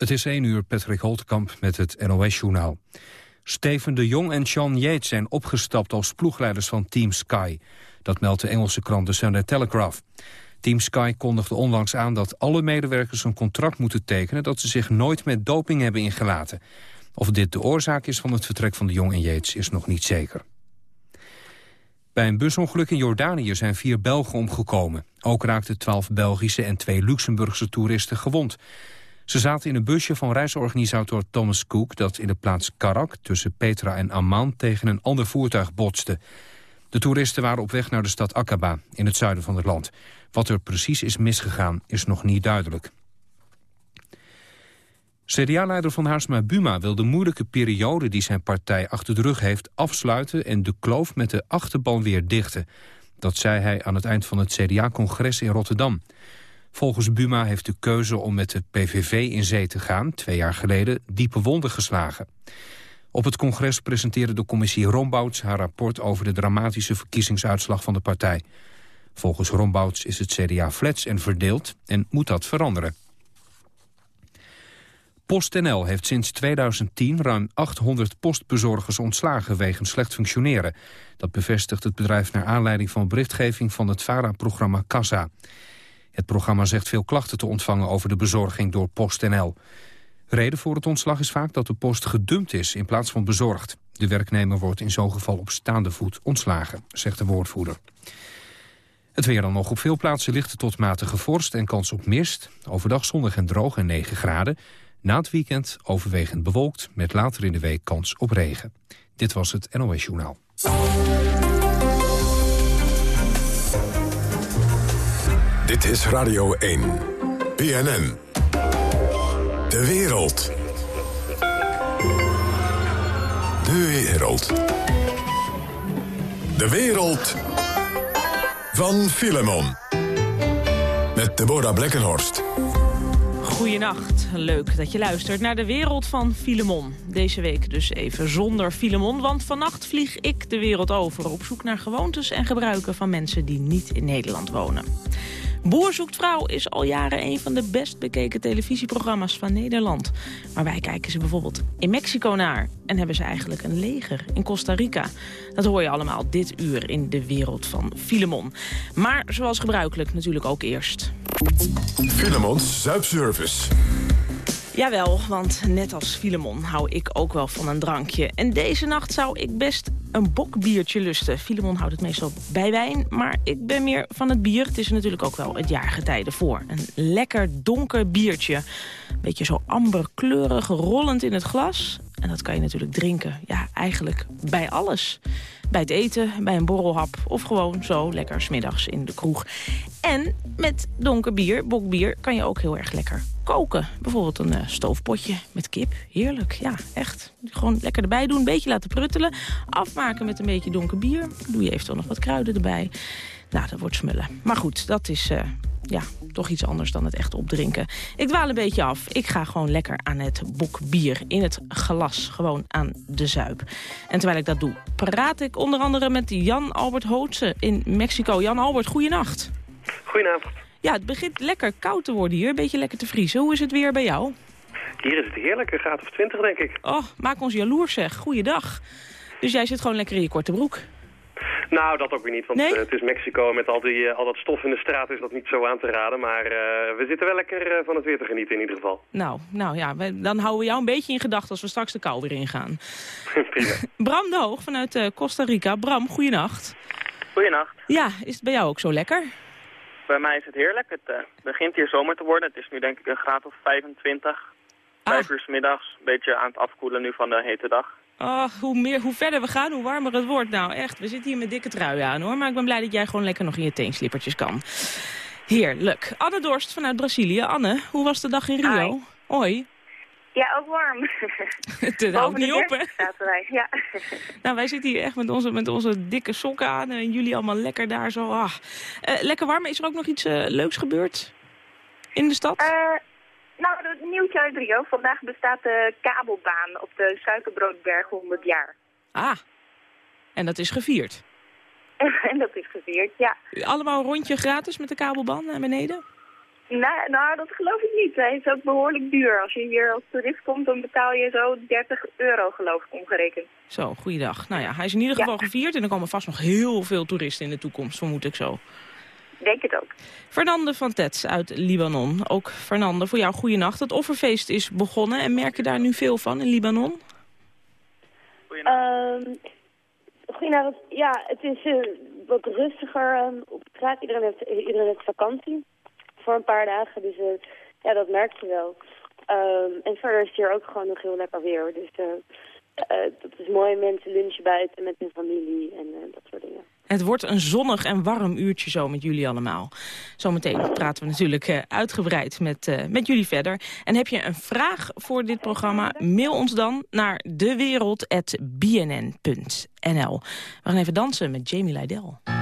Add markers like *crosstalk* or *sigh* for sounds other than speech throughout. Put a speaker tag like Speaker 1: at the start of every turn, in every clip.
Speaker 1: Het is 1 uur, Patrick Holtkamp met het NOS-journaal. Steven de Jong en Sean Yates zijn opgestapt als ploegleiders van Team Sky. Dat meldt de Engelse krant The Sunday Telegraph. Team Sky kondigde onlangs aan dat alle medewerkers een contract moeten tekenen... dat ze zich nooit met doping hebben ingelaten. Of dit de oorzaak is van het vertrek van de Jong en Yates is nog niet zeker. Bij een busongeluk in Jordanië zijn vier Belgen omgekomen. Ook raakten twaalf Belgische en twee Luxemburgse toeristen gewond. Ze zaten in een busje van reisorganisator Thomas Cook... dat in de plaats Karak tussen Petra en Amman tegen een ander voertuig botste. De toeristen waren op weg naar de stad Aqaba in het zuiden van het land. Wat er precies is misgegaan is nog niet duidelijk. CDA-leider van Haarsma Buma wil de moeilijke periode die zijn partij achter de rug heeft afsluiten en de kloof met de achterban weer dichten. Dat zei hij aan het eind van het CDA-congres in Rotterdam. Volgens Buma heeft de keuze om met de PVV in zee te gaan, twee jaar geleden, diepe wonden geslagen. Op het congres presenteerde de commissie Rombouts haar rapport over de dramatische verkiezingsuitslag van de partij. Volgens Rombouts is het CDA flats en verdeeld en moet dat veranderen. PostNL heeft sinds 2010 ruim 800 postbezorgers ontslagen wegens slecht functioneren. Dat bevestigt het bedrijf naar aanleiding van berichtgeving van het VARA-programma Kassa. Het programma zegt veel klachten te ontvangen over de bezorging door PostNL. Reden voor het ontslag is vaak dat de post gedumpt is in plaats van bezorgd. De werknemer wordt in zo'n geval op staande voet ontslagen, zegt de woordvoerder. Het weer dan nog op veel plaatsen lichte tot matige vorst en kans op mist. Overdag zonnig en droog en 9 graden. Na het weekend overwegend bewolkt met later in de week kans op regen. Dit was het NOS Journaal.
Speaker 2: Dit is Radio 1. BNN. De wereld. De wereld. De wereld van Filemon. Met Deborah Blekkenhorst.
Speaker 3: Goedenacht, leuk dat je luistert naar de wereld van Filemon. Deze week dus even zonder Filemon, want vannacht vlieg ik de wereld over... op zoek naar gewoontes en gebruiken van mensen die niet in Nederland wonen. Boer zoekt vrouw is al jaren een van de best bekeken televisieprogramma's van Nederland. Maar wij kijken ze bijvoorbeeld in Mexico naar. En hebben ze eigenlijk een leger in Costa Rica. Dat hoor je allemaal dit uur in de wereld van Filemon. Maar zoals gebruikelijk natuurlijk ook eerst.
Speaker 2: Filemons Zuipservice.
Speaker 3: Jawel, want net als Filemon hou ik ook wel van een drankje. En deze nacht zou ik best een bokbiertje lusten. Filemon houdt het meestal bij wijn, maar ik ben meer van het bier. Het is natuurlijk ook wel het jaargetijde voor. Een lekker donker biertje. Beetje zo amberkleurig, rollend in het glas. En dat kan je natuurlijk drinken, ja, eigenlijk bij alles. Bij het eten, bij een borrelhap of gewoon zo lekker smiddags in de kroeg. En met donker bier, bokbier, kan je ook heel erg lekker koken. Bijvoorbeeld een uh, stoofpotje met kip. Heerlijk, ja, echt. Gewoon lekker erbij doen, een beetje laten pruttelen. Afmaken met een beetje donker bier. Doe je eventueel nog wat kruiden erbij. Nou, dat wordt smullen. Maar goed, dat is... Uh, ja, toch iets anders dan het echt opdrinken. Ik dwaal een beetje af. Ik ga gewoon lekker aan het bokbier in het glas. Gewoon aan de zuip. En terwijl ik dat doe, praat ik onder andere met Jan-Albert Hootse in Mexico. Jan-Albert, goeienacht.
Speaker 4: Goedenavond.
Speaker 3: Ja, het begint lekker koud te worden hier. Een beetje lekker te vriezen. Hoe is het weer bij jou?
Speaker 4: Hier is het heerlijk. Een graad of 20, denk ik.
Speaker 3: Oh, maak ons jaloers zeg. Goeiedag. Dus jij zit gewoon lekker in je korte broek?
Speaker 4: Nou, dat ook weer niet, want
Speaker 3: Nee?
Speaker 4: eh, het is Mexico met al, die, eh, al dat stof in de straat is dat niet zo aan te raden. Maar eh, we zitten wel lekker van het weer te genieten in ieder geval.
Speaker 3: Nou, nou ja, wij- dan houden we jou een beetje in gedachten als we straks de kou weer ingaan. *laughs*
Speaker 4: Prima.
Speaker 3: Bram de Hoog vanuit eh, Costa Rica. Bram, goeienacht.
Speaker 5: Goedenacht.
Speaker 3: Ja, is het bij jou ook zo lekker?
Speaker 5: Bij mij is het heerlijk. Het eh, begint hier zomer te worden. Het is nu denk ik een graad of 25.
Speaker 3: Ah.
Speaker 5: Vijf uur 's middags. Een beetje aan het afkoelen nu van de hete dag.
Speaker 3: Oh, hoe, meer, hoe verder we gaan, hoe warmer het wordt. Nou, echt, we zitten hier met dikke trui aan, hoor. Maar ik ben blij dat jij gewoon lekker nog in je teenslippertjes kan. Heerlijk. Anne Dorst vanuit Brazilië. Anne, hoe was de dag in Rio?
Speaker 6: Hi.
Speaker 3: Hoi.
Speaker 6: Ja, ook warm. *laughs*
Speaker 3: Het houdt niet op, hè?
Speaker 6: zaten wij. Ja. *laughs*
Speaker 3: Nou, wij zitten hier echt met onze, met onze dikke sokken aan. En jullie allemaal lekker daar zo. Ah. Eh, lekker warm. Is er ook nog iets eh, leuks gebeurd in de stad?
Speaker 6: Eh, nou, het nieuwtje uit Rio. Vandaag bestaat de kabelbaan op de Suikerbroodberg 100 jaar.
Speaker 3: Ah. En dat is gevierd. *laughs*
Speaker 6: en dat is gevierd, ja.
Speaker 3: Allemaal een rondje gratis met de kabelbaan naar beneden?
Speaker 6: Nou, nou, dat geloof ik niet. Hij is ook behoorlijk duur. Als je hier als toerist komt, dan betaal je zo 30 euro, geloof ik, omgerekend.
Speaker 7: Zo, goeiedag. Nou ja, hij is in ieder geval gevierd en er komen vast nog heel veel toeristen in de toekomst, vermoed ik zo.
Speaker 6: Denk het ook.
Speaker 7: Fernande van Tets uit Libanon. Ook Fernande, voor jou goeienacht. Het offerfeest is begonnen en merk je daar nu veel van in Libanon?
Speaker 8: Um, goedenavond. Ja, het is uh, wat rustiger um, op straat. Iedereen heeft, iedereen heeft vakantie voor een paar dagen. Dus uh, ja, dat merk je wel. Um, en verder is het hier ook gewoon nog heel lekker weer. Dus uh, dat is mooi. Mensen lunchen buiten met hun familie en.
Speaker 7: Het wordt een zonnig en warm uurtje zo met jullie allemaal. Zometeen praten we natuurlijk uh, uitgebreid met, uh, met jullie verder. En heb je een vraag voor dit programma? Mail ons dan naar dewereld.bnn.nl. We gaan even dansen met Jamie Lydell.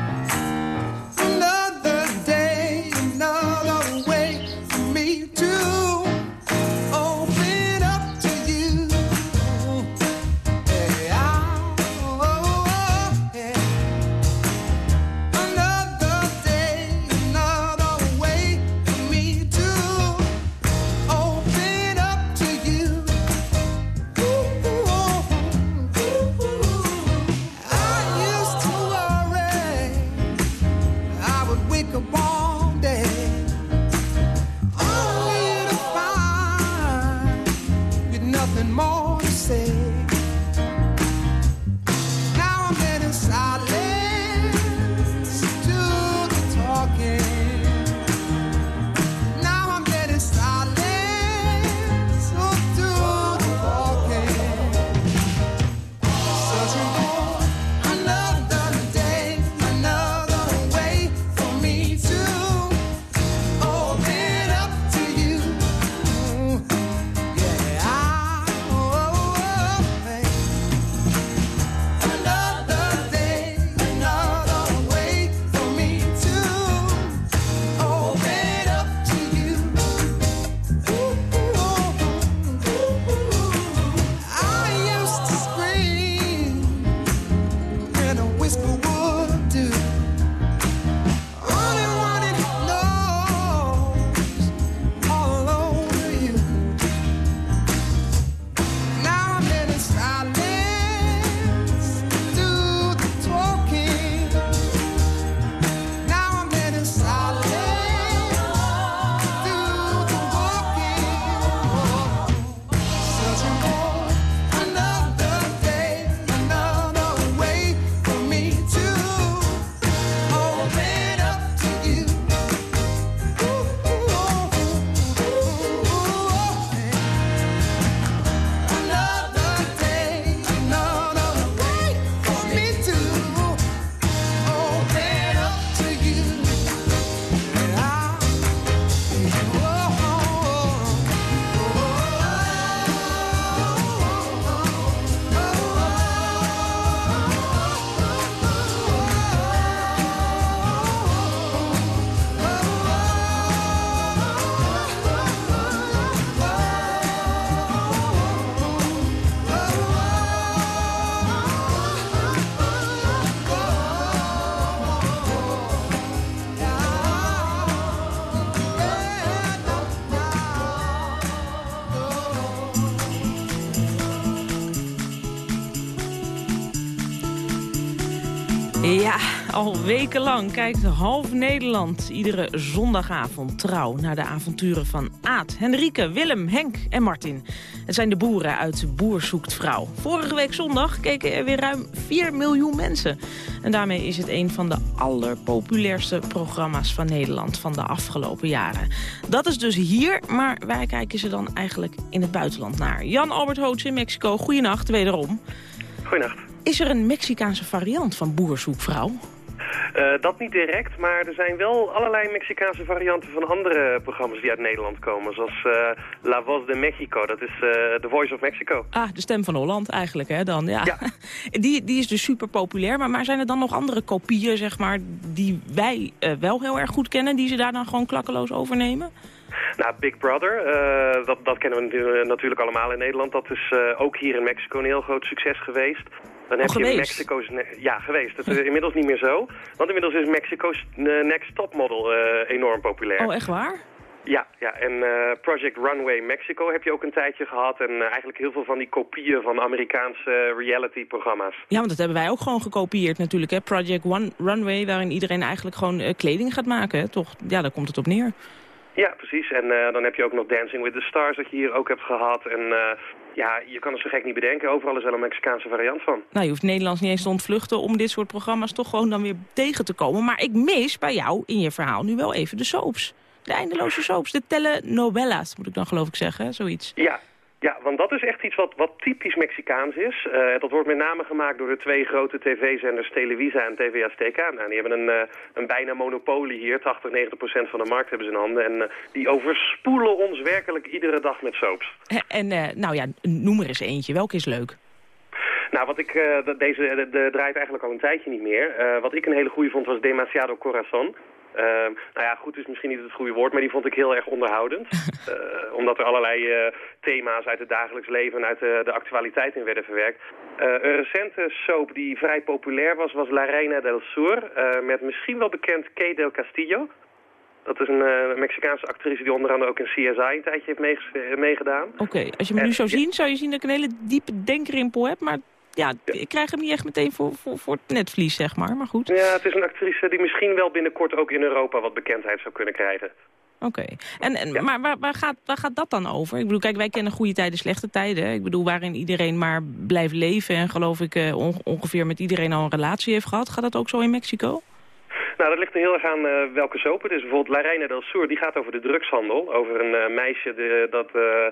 Speaker 7: Al wekenlang kijkt half Nederland iedere zondagavond trouw naar de avonturen van Aad, Henrike, Willem, Henk en Martin. Het zijn de boeren uit Boer zoekt vrouw. Vorige week zondag keken er weer ruim 4 miljoen mensen. En daarmee is het een van de allerpopulairste programma's van Nederland van de afgelopen jaren. Dat is dus hier, maar wij kijken ze dan eigenlijk in het buitenland naar. Jan Albert Hoots in Mexico, goeienacht wederom.
Speaker 4: Goeienacht.
Speaker 7: Is er een Mexicaanse variant van boerzoekvrouw?
Speaker 4: Uh, dat niet direct, maar er zijn wel allerlei Mexicaanse varianten van andere programma's die uit Nederland komen. Zoals uh, La Voz de Mexico, dat is uh, The Voice of Mexico.
Speaker 7: Ah, de stem van Holland eigenlijk, hè, dan. Ja.
Speaker 4: ja. *laughs*
Speaker 7: die, die is dus super populair, maar, maar zijn er dan nog andere kopieën, zeg maar, die wij wel heel erg goed kennen, die ze daar dan gewoon klakkeloos overnemen?
Speaker 4: Nou, Big Brother, uh, dat, dat kennen we natuurlijk allemaal in Nederland. Dat is uh, ook hier in Mexico een heel groot succes geweest. Dan heb
Speaker 7: oh,
Speaker 4: je Mexico's... Ja, geweest. Het is inmiddels niet meer zo. Want inmiddels is Mexico's Next Top Model uh, enorm populair.
Speaker 7: Oh, echt waar?
Speaker 4: Ja, ja, en eh, Project Runway Mexico heb je ook een tijdje gehad. En eh, eigenlijk heel veel van die kopieën van Amerikaanse reality-programma's.
Speaker 3: Ja, want dat hebben wij ook gewoon gekopieerd natuurlijk. Hè? Project One Runway, waarin iedereen eigenlijk gewoon eh, kleding gaat maken. Hè? Toch? Ja, daar komt het op neer.
Speaker 4: Ja, precies. En eh, dan heb je ook nog Dancing with the Stars dat je hier ook hebt gehad. En eh, ja, je kan het zo gek niet bedenken. Overal is wel een Mexicaanse variant van.
Speaker 3: Nou, je hoeft Nederlands niet eens te ontvluchten om dit soort programma's toch gewoon dan weer tegen te komen. Maar ik mis bij jou in je verhaal nu wel even de soaps. De eindeloze soaps, de telenovelas, moet ik dan geloof ik zeggen, hè? zoiets.
Speaker 4: Ja, ja, want dat is echt iets wat, wat typisch Mexicaans is. Eh, dat wordt met name gemaakt door de twee grote tv-zenders Televisa en TV Azteca. Nou, die hebben een, eh, een bijna monopolie hier. 80, 90 procent van de markt hebben ze in handen. En eh, die overspoelen ons werkelijk iedere dag met soaps.
Speaker 3: En nou ja, noem er eens eentje. Welke is leuk?
Speaker 4: Nou, wat ik, deze de, de draait eigenlijk al een tijdje niet meer. Wat ik een hele goede vond was Demasiado Corazon. Eh, nou ja, goed is misschien niet het goede woord, maar die vond ik heel erg onderhoudend. *laughs* Eh, omdat er allerlei eh, thema's uit het dagelijks leven en uit de, de actualiteit in werden verwerkt. Eh, een recente soap die vrij populair was, was La Reina del Sur. met misschien wel bekend Kay del Castillo. Dat is een Mexicaanse actrice die onder andere ook in CSI een tijdje heeft meegedaan.
Speaker 3: Oké, als je me nu zou zien, zou je zien dat ik een hele diepe denkrimpel heb. Maar ja, ik krijg hem niet echt meteen voor, voor, voor het netvlies, zeg maar. Maar goed,
Speaker 4: Ja, het is een actrice die misschien wel binnenkort ook in Europa wat bekendheid zou kunnen krijgen.
Speaker 3: oké. En, en,
Speaker 4: Ja.
Speaker 3: Maar waar, waar, gaat, waar gaat dat dan over? Ik bedoel, kijk, wij kennen goede tijden, slechte tijden. Ik bedoel, waarin iedereen maar blijft leven... en geloof ik eh, on- ongeveer met iedereen al een relatie heeft gehad. Gaat dat ook zo in Mexico?
Speaker 4: Nou, dat ligt er heel erg aan eh, welke soap is. Bijvoorbeeld La Reina del Sur, die gaat over de drugshandel. Over een eh, meisje de, dat eh,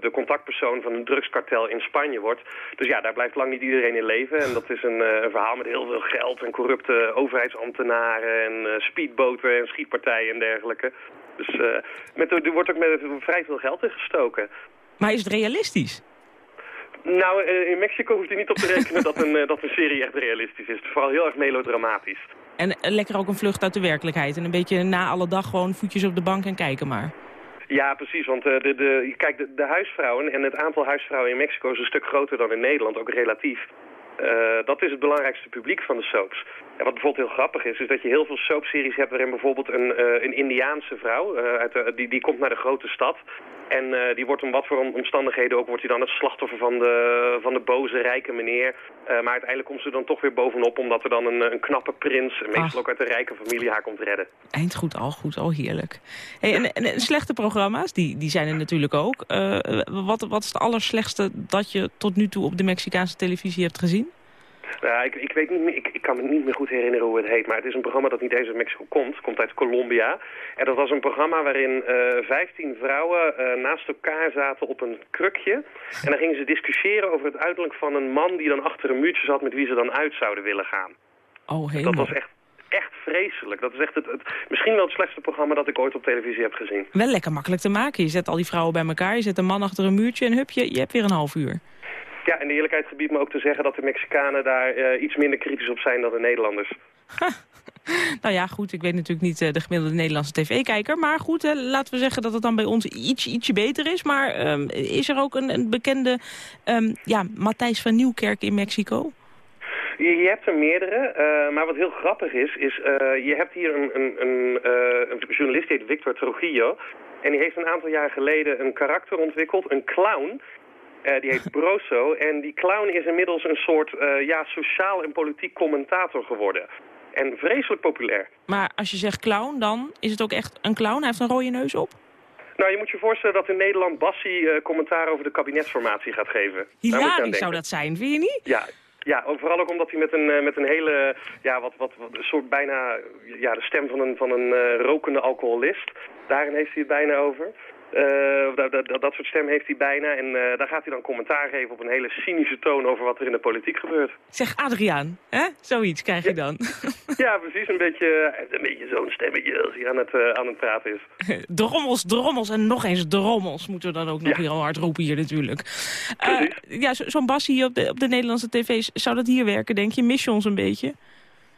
Speaker 4: de contactpersoon van een drugskartel in Spanje wordt. Dus ja, daar blijft lang niet iedereen in leven. En dat is een, een verhaal met heel veel geld en corrupte overheidsambtenaren... en speedboten en schietpartijen en dergelijke. Dus met, er wordt ook met vrij veel geld in gestoken.
Speaker 3: Maar is het realistisch?
Speaker 4: Nou, eh, in Mexico hoeft je niet op te rekenen dat een, eh, dat een serie echt realistisch is. Het is vooral heel erg melodramatisch.
Speaker 3: En eh, lekker ook een vlucht uit de werkelijkheid. En een beetje na alle dag gewoon voetjes op de bank en kijken maar.
Speaker 4: Ja, precies. Want de, de, kijk, de, de huisvrouwen en het aantal huisvrouwen in Mexico is een stuk groter dan in Nederland, ook relatief. Dat is het belangrijkste publiek van de soaps. En wat bijvoorbeeld heel grappig is, is dat je heel veel soapseries hebt waarin bijvoorbeeld een, een Indiaanse vrouw, uit de, die, die komt naar de grote stad. En eh, die wordt om wat voor om- omstandigheden ook, wordt hij dan het slachtoffer van de, van de boze rijke meneer. Eh, maar uiteindelijk komt ze dan toch weer bovenop, omdat er dan een, een knappe prins, meestal
Speaker 3: Ach.
Speaker 4: ook uit een rijke familie, haar komt redden.
Speaker 3: Eind goed, al goed, al heerlijk. Hey, en, en, en slechte programma's, die, die zijn er natuurlijk ook. Eh, wat, wat is het allerslechtste dat je tot nu toe op de Mexicaanse televisie hebt gezien?
Speaker 4: Nou, ik, ik weet niet meer, ik, ik kan me niet meer goed herinneren hoe het heet, maar het is een programma dat niet eens uit Mexico komt. Het komt uit Colombia. En dat was een programma waarin eh 15 vrouwen eh, naast elkaar zaten op een krukje. En dan gingen ze discussiëren over het uiterlijk van een man die dan achter een muurtje zat met wie ze dan uit zouden willen gaan.
Speaker 3: Oh,
Speaker 4: Dat
Speaker 3: helemaal.
Speaker 4: was echt, echt vreselijk. Dat is echt het, het, misschien wel het slechtste programma dat ik ooit op televisie heb gezien.
Speaker 3: Wel lekker makkelijk te maken. Je zet al die vrouwen bij elkaar, je zet een man achter een muurtje en hup, je, je hebt weer een half uur.
Speaker 4: Ja, en de eerlijkheid gebiedt me ook te zeggen dat de Mexicanen daar eh, iets minder kritisch op zijn dan de Nederlanders. *laughs*
Speaker 3: Nou ja, goed, ik weet natuurlijk niet eh, de gemiddelde Nederlandse tv-kijker. Maar goed, hè, laten we zeggen dat het dan bij ons iets, ietsje beter is. Maar ehm, is er ook een, een bekende ehm, ja, Matthijs van Nieuwkerk in Mexico?
Speaker 4: Je, hebt er meerdere, eh, maar wat heel grappig is, is uh, je hebt hier een, een, een, uh, een journalist die heet Victor Trujillo. En die heeft een aantal jaar geleden een karakter ontwikkeld, een clown. Uh, die heet Broso. En die clown is inmiddels een soort ja, sociaal en politiek commentator geworden. En vreselijk populair.
Speaker 3: Maar als je zegt clown, dan is het ook echt een clown? Hij heeft een rode neus op?
Speaker 4: Nou, je moet je voorstellen dat in Nederland Bassi uh, commentaar over de kabinetsformatie gaat geven.
Speaker 3: Hilarisch zou dat zijn, vind je niet?
Speaker 4: Ja, ja, vooral ook omdat hij met een, met een hele, ja, wat, wat, wat, een soort bijna, ja, de stem van een, van een uh, rokende alcoholist. Daarin heeft hij het bijna over. Uh, dat, dat, dat, soort stem heeft hij bijna. En uh, daar gaat hij dan commentaar geven op een hele cynische toon over wat er in de politiek gebeurt.
Speaker 3: Zeg Adriaan, hè? Zoiets krijg je
Speaker 4: ja.
Speaker 3: dan. *laughs*
Speaker 4: ja, precies. Een beetje, een beetje zo'n stemmetje als hij aan het, aan het praten is. *laughs*
Speaker 3: drommels, drommels en nog eens drommels moeten we dan ook nog ja. heel hard roepen hier natuurlijk. Ja, zo'n zo Bassie op de, op de Nederlandse tv's, zou dat hier werken, denk je? Mis je ons een beetje?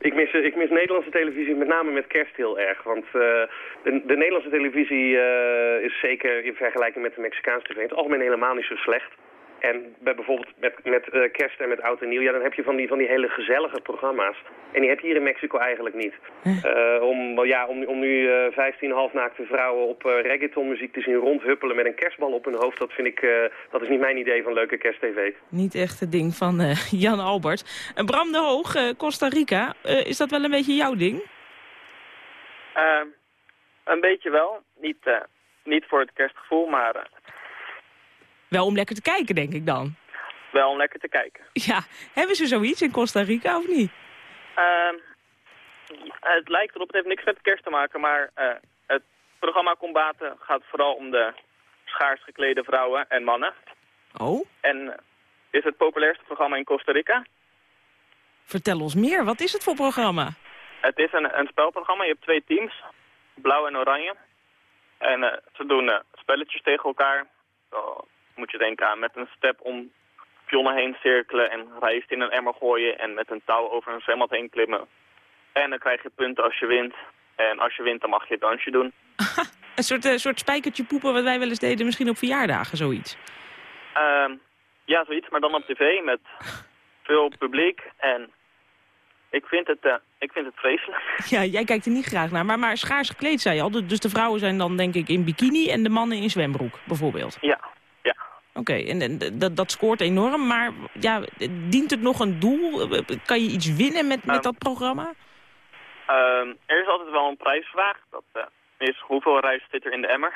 Speaker 4: Ik mis, ik mis Nederlandse televisie met name met kerst heel erg. Want uh, de, de, Nederlandse televisie uh, is zeker in vergelijking met de Mexicaanse tv... het algemeen helemaal niet zo slecht. En bij bijvoorbeeld met, met uh, kerst en met oud en nieuw, ja, dan heb je van die, van die hele gezellige programma's. En die heb je hier in Mexico eigenlijk niet. Uh, om, ja, om, om nu uh, 15 halfnaakte vrouwen op uh, reggaetonmuziek te zien rondhuppelen met een kerstbal op hun hoofd, dat vind ik, dat is niet mijn idee van leuke kersttv.
Speaker 3: Niet echt het ding van *laughs* Jan Albert. Bram de Hoog, Costa Rica, is dat wel een beetje jouw ding?
Speaker 5: Ehm, een beetje wel. Niet, niet voor het kerstgevoel, maar
Speaker 3: wel om lekker te kijken, denk ik dan.
Speaker 5: Wel om lekker te kijken. *laughs*
Speaker 3: Ja, hebben ze zoiets in Costa Rica of niet?
Speaker 5: Uh, het lijkt erop, het heeft niks met kerst te maken, maar uh, het programma Combaten gaat vooral om de schaars geklede vrouwen en mannen.
Speaker 3: Oh?
Speaker 5: En is het populairste programma in Costa Rica.
Speaker 3: Vertel ons meer, wat is het voor programma?
Speaker 5: Het is een, een spelprogramma, je hebt twee teams, blauw en oranje. En uh, ze doen uh, spelletjes tegen elkaar moet je denken aan met een step om pionnen heen cirkelen en rijst in een emmer gooien en met een touw over een zwembad heen klimmen. En dan krijg je punten als je wint. En als je wint, dan mag je het dansje doen. *laughs*
Speaker 3: een soort, uh, soort spijkertje poepen wat wij wel eens deden, misschien op verjaardagen, zoiets.
Speaker 5: Uh, ja, zoiets, maar dan op tv met *laughs* veel publiek. En ik vind het, uh, ik vind het vreselijk. *laughs*
Speaker 3: Ja, jij kijkt er niet graag naar. Maar, maar schaars gekleed, zei je al. Dus de vrouwen zijn dan denk ik in bikini en de mannen in zwembroek, bijvoorbeeld.
Speaker 5: Ja,
Speaker 3: Oké, en, dat, dat scoort enorm, maar ja, dient het nog een doel? Kan je iets winnen met, met ehm, dat programma?
Speaker 5: Um, er is altijd wel een prijsvraag. Dat uh, is hoeveel rijst zit er in de emmer?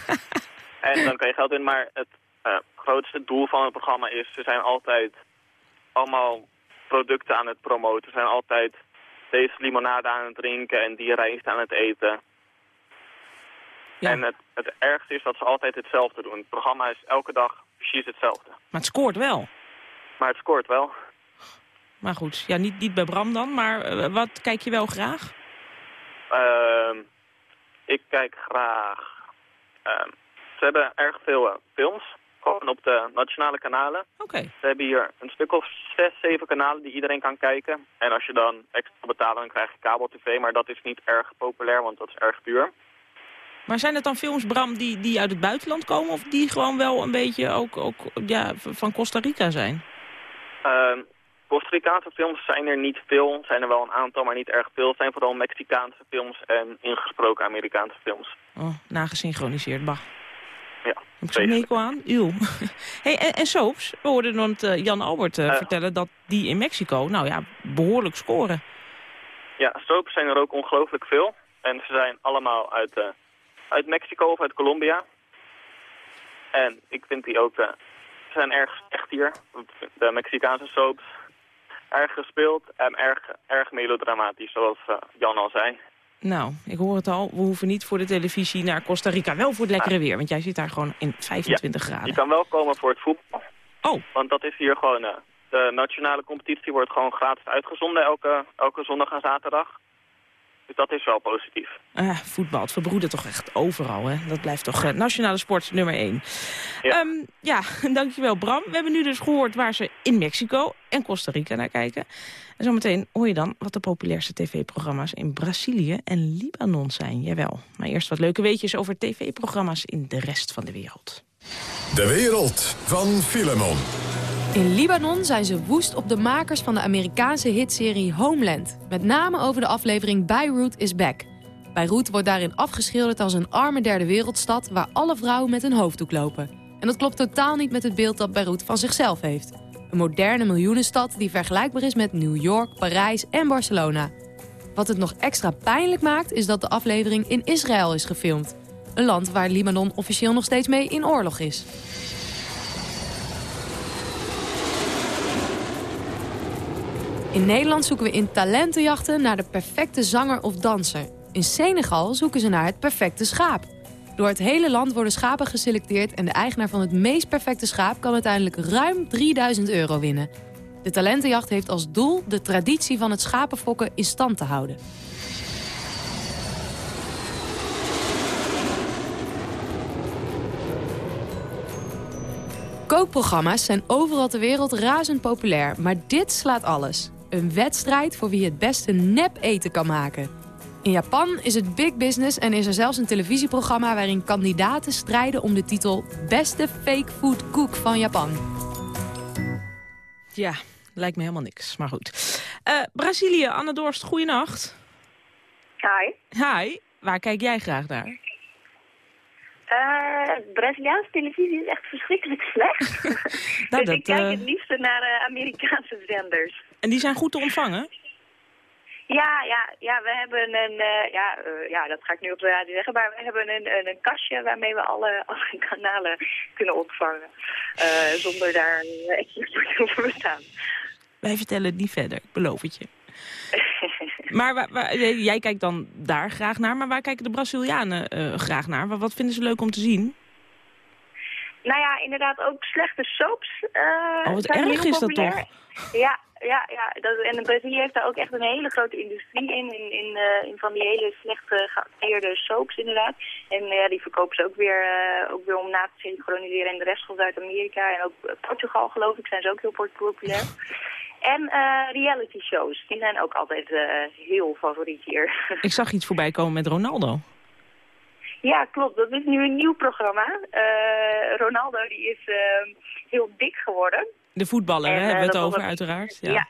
Speaker 5: *laughs* en dan kan je geld in, maar het uh, grootste doel van het programma is... ze zijn altijd allemaal producten aan het promoten. Ze zijn altijd deze limonade aan het drinken en die rijst aan het eten. En het, het ergste is dat ze altijd hetzelfde doen. Het programma is elke dag precies hetzelfde. Maar
Speaker 3: het scoort wel.
Speaker 5: Maar het scoort wel.
Speaker 3: Maar goed, ja, niet, niet bij Bram dan, maar uh, wat kijk je wel graag?
Speaker 5: Uh, ik kijk graag... Uh, ze hebben erg veel uh, films, gewoon op de nationale kanalen.
Speaker 3: Oké.
Speaker 5: Ze hebben hier een stuk of zes, zeven kanalen die iedereen kan kijken. En als je dan extra betaalt, dan krijg je kabel-tv. Maar dat is niet erg populair, want dat is erg duur.
Speaker 3: Maar zijn het dan films, Bram, die, die uit het buitenland komen... of die gewoon wel een beetje ook, ook ja, van Costa Rica zijn?
Speaker 5: Uh, Costa Ricaanse films zijn er niet veel. zijn er wel een aantal, maar niet erg veel. Het zijn vooral Mexicaanse films en ingesproken Amerikaanse films.
Speaker 3: Oh, nagesynchroniseerd, bah.
Speaker 5: Ja,
Speaker 3: Heb ik zo'n aan? Uw. *laughs* hey, en, en soaps? We hoorden want, uh, Jan Albert uh, vertellen dat die in Mexico, nou ja, behoorlijk scoren.
Speaker 5: Ja, soaps zijn er ook ongelooflijk veel. En ze zijn allemaal uit... Uit Mexico of uit Colombia. En ik vind die ook, uh, zijn erg slecht hier. De Mexicaanse soaps. Erg gespeeld en erg, erg melodramatisch, zoals uh, Jan al zei.
Speaker 3: Nou, ik hoor het al. We hoeven niet voor de televisie naar Costa Rica. Wel voor het lekkere weer, want jij zit daar gewoon in 25
Speaker 5: ja,
Speaker 3: graden.
Speaker 5: Je kan wel komen voor het voetbal.
Speaker 3: Oh.
Speaker 5: Want dat is hier gewoon... Uh, de nationale competitie wordt gewoon gratis uitgezonden elke, elke zondag en zaterdag. Dus dat is wel positief.
Speaker 3: Ah, voetbal, het verbroedert toch echt overal, hè? Dat blijft toch uh, nationale sport nummer 1. Ja. Um, ja, *laughs* dankjewel Bram. We hebben nu dus gehoord waar ze in Mexico en Costa Rica naar kijken. En zometeen hoor je dan wat de populairste tv-programma's in Brazilië en Libanon zijn. Jawel. Maar eerst wat leuke weetjes over tv-programma's in de rest van de wereld.
Speaker 2: De wereld van Filemon.
Speaker 9: In Libanon zijn ze woest op de makers van de Amerikaanse hitserie Homeland. Met name over de aflevering Beirut is Back. Beirut wordt daarin afgeschilderd als een arme derde wereldstad... waar alle vrouwen met een hoofddoek lopen. En dat klopt totaal niet met het beeld dat Beirut van zichzelf heeft. Een moderne miljoenenstad die vergelijkbaar is met New York, Parijs en Barcelona. Wat het nog extra pijnlijk maakt is dat de aflevering in Israël is gefilmd. Een land waar Libanon officieel nog steeds mee in oorlog is. In Nederland zoeken we in talentenjachten naar de perfecte zanger of danser. In Senegal zoeken ze naar het perfecte schaap. Door het hele land worden schapen geselecteerd... en de eigenaar van het meest perfecte schaap kan uiteindelijk ruim 3000 euro winnen. De talentenjacht heeft als doel de traditie van het schapenfokken in stand te houden. Kookprogramma's zijn overal ter wereld razend populair, maar dit slaat alles. Een wedstrijd voor wie het beste nep eten kan maken. In Japan is het big business en is er zelfs een televisieprogramma... waarin kandidaten strijden om de titel Beste Fake Food Cook van Japan.
Speaker 3: Ja, lijkt me helemaal niks, maar goed. Uh, Brazilië, Anne Dorst, goeienacht.
Speaker 6: Hi.
Speaker 3: Hi, waar kijk jij graag naar?
Speaker 6: Uh, Braziliaanse televisie is echt verschrikkelijk slecht. *laughs* nou, dus dat, ik kijk uh... het liefst naar uh, Amerikaanse zenders.
Speaker 3: En die zijn goed te ontvangen?
Speaker 6: Ja, ja, ja, we hebben een, uh, ja, uh, ja, dat ga ik nu op de radio zeggen, maar we hebben een, een, een kastje waarmee we alle, *laughs* alle kanalen kunnen ontvangen. Uh, zonder daar extra voor te bestaan.
Speaker 3: Wij vertellen het niet verder, ik beloof het je. *laughs* maar waar, waar, jij kijkt dan daar graag naar, maar waar kijken de Brazilianen graag naar? Wat vinden ze leuk om te zien?
Speaker 6: Nou ja, inderdaad ook slechte soaps.
Speaker 3: oh, wat erg is dat toch?
Speaker 6: Ja, ja, ja. Dat, en Brazilië heeft daar ook echt een hele grote industrie in. In, in, uh, in van die hele slechte geacteerde soaps inderdaad. En uh, ja, die verkopen ze ook weer, uh, ook weer om na te synchroniseren in de rest van Zuid-Amerika. En ook Portugal geloof ik zijn ze ook heel populair. En reality shows, die zijn ook altijd heel favoriet hier.
Speaker 3: Ik zag iets voorbij komen met Ronaldo.
Speaker 6: Ja, klopt. Dat is nu een nieuw programma. Ronaldo die is heel dik geworden.
Speaker 3: De voetballer, hè, hebben we het over, uiteraard.
Speaker 6: Ja. ja.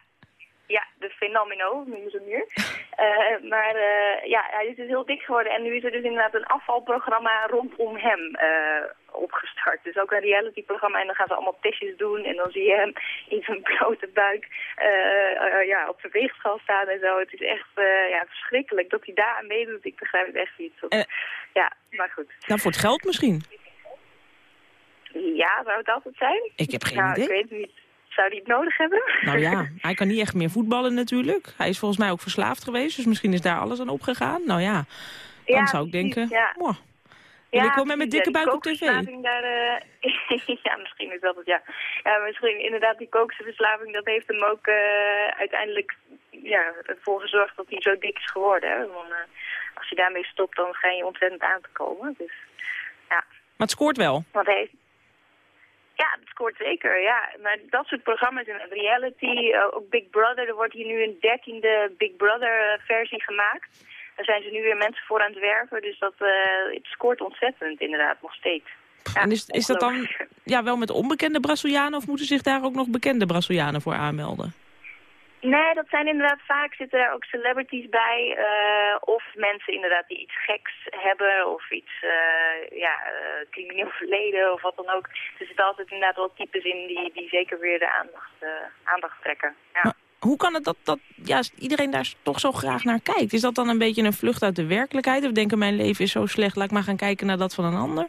Speaker 6: ja. de fenomeno noemen ze hem hier. *laughs* uh, maar uh, ja, hij is dus heel dik geworden. En nu is er dus inderdaad een afvalprogramma rondom hem opgestart. Dus ook een realityprogramma. En dan gaan ze allemaal testjes doen. En dan zie je hem in zijn blote buik ja, op zijn weegschaal staan en zo. Het is echt ja, verschrikkelijk dat hij daar aan meedoet. Ik begrijp het echt niet. ja, maar goed.
Speaker 3: Nou, voor het geld misschien.
Speaker 6: Ja, zou het altijd zijn?
Speaker 3: Ik heb geen
Speaker 6: nou,
Speaker 3: idee.
Speaker 6: Ik weet niet. Zou hij het nodig hebben?
Speaker 3: Nou ja, *laughs* hij kan niet echt meer voetballen natuurlijk. Hij is volgens mij ook verslaafd geweest, dus misschien is daar alles aan opgegaan. Nou ja, dan
Speaker 6: ja,
Speaker 3: zou ik denken,
Speaker 6: ja.
Speaker 3: Wow. Ja, ik kom met mijn dikke buik op tv.
Speaker 6: Daar, uh, *laughs* ja, misschien is dat het, ja. ja. Misschien inderdaad die kookse verslaving, dat heeft hem ook uh, uiteindelijk ja, ervoor gezorgd dat hij zo dik is geworden. Hè. Want, uh, als je daarmee stopt, dan ga je ontzettend aan te komen. Dus, ja.
Speaker 3: Maar het scoort wel.
Speaker 6: Want hij, ja, het scoort zeker, ja. Maar dat soort programma's in reality, uh, ook Big Brother, er wordt hier nu een dertiende Big Brother versie gemaakt. Daar zijn ze nu weer mensen voor aan het werven, dus dat, uh, het scoort ontzettend inderdaad, nog steeds.
Speaker 3: Ja, en is, is dat dan ja, wel met onbekende Brazilianen of moeten zich daar ook nog bekende Brazilianen voor aanmelden?
Speaker 6: Nee, dat zijn inderdaad vaak zitten er ook celebrities bij. Uh, of mensen inderdaad die iets geks hebben of iets uh, ja, uh, crimineel *laughs* verleden of wat dan ook. Er zitten altijd inderdaad wel types in die, die zeker weer de aandacht, aandacht trekken. Ja.
Speaker 3: Hoe kan het dat, dat ja, iedereen daar toch zo graag naar kijkt? Is dat dan een beetje een vlucht uit de werkelijkheid? Of denken mijn leven is zo slecht, laat ik maar gaan kijken naar dat van een ander?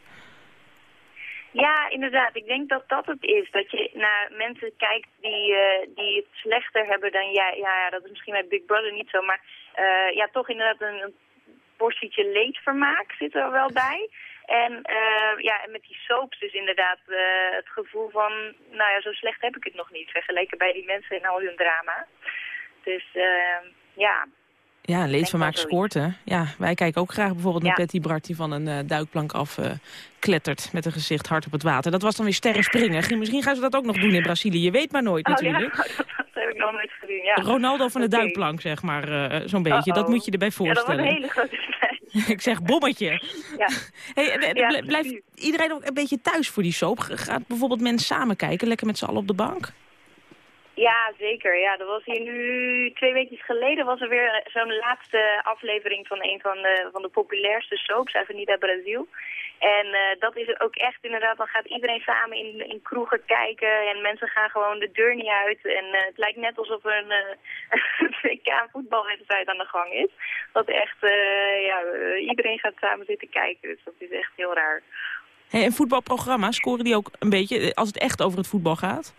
Speaker 6: Ja, inderdaad. Ik denk dat dat het is. Dat je naar mensen kijkt die, uh, die het slechter hebben dan jij. Ja, ja, dat is misschien bij Big Brother niet zo. Maar uh, ja, toch inderdaad een, een portietje leedvermaak zit er wel bij. En uh, ja, en met die soaps dus inderdaad het gevoel van... Nou ja, zo slecht heb ik het nog niet. Vergeleken bij die mensen in al hun drama. Dus ja,
Speaker 3: ja, leedvermaak scoort, hè? Ja, wij kijken ook graag bijvoorbeeld naar Betty Bart... die van een uh, duikplank af uh, klettert met een gezicht hard op het water. Dat was dan weer sterren springen. Misschien gaan ze dat ook nog doen in Brazilië. Je weet maar nooit
Speaker 6: oh,
Speaker 3: natuurlijk.
Speaker 6: Ja, *laughs* dat heb ik nog nooit gezien, ja.
Speaker 3: Ronaldo van de okay. duikplank, zeg maar, uh, zo'n beetje. Dat moet je erbij voorstellen.
Speaker 6: Ja, dat was een hele grote *laughs*
Speaker 3: Ik zeg bommetje.
Speaker 6: Ja. *laughs*
Speaker 3: Hey, ja, blijft iedereen ook een beetje thuis voor die soap? Gaat bijvoorbeeld mensen samen kijken, lekker met z'n allen op de bank?
Speaker 6: Ja, zeker. Ja, dat was hier nu twee weken geleden was er weer zo'n laatste aflevering van een van de, van de populairste soaps, Avenida Brazil. En uh, dat is ook echt inderdaad, dan gaat iedereen samen in, in kroegen kijken en mensen gaan gewoon de deur niet uit. En uh, het lijkt net alsof er een *laughs* uh, WK voetbalwedstrijd aan de gang is. Dat echt, ja, iedereen gaat samen zitten kijken, dus dat is echt heel raar.
Speaker 3: Hey, en voetbalprogramma's, scoren die ook een beetje, als het echt over het voetbal gaat?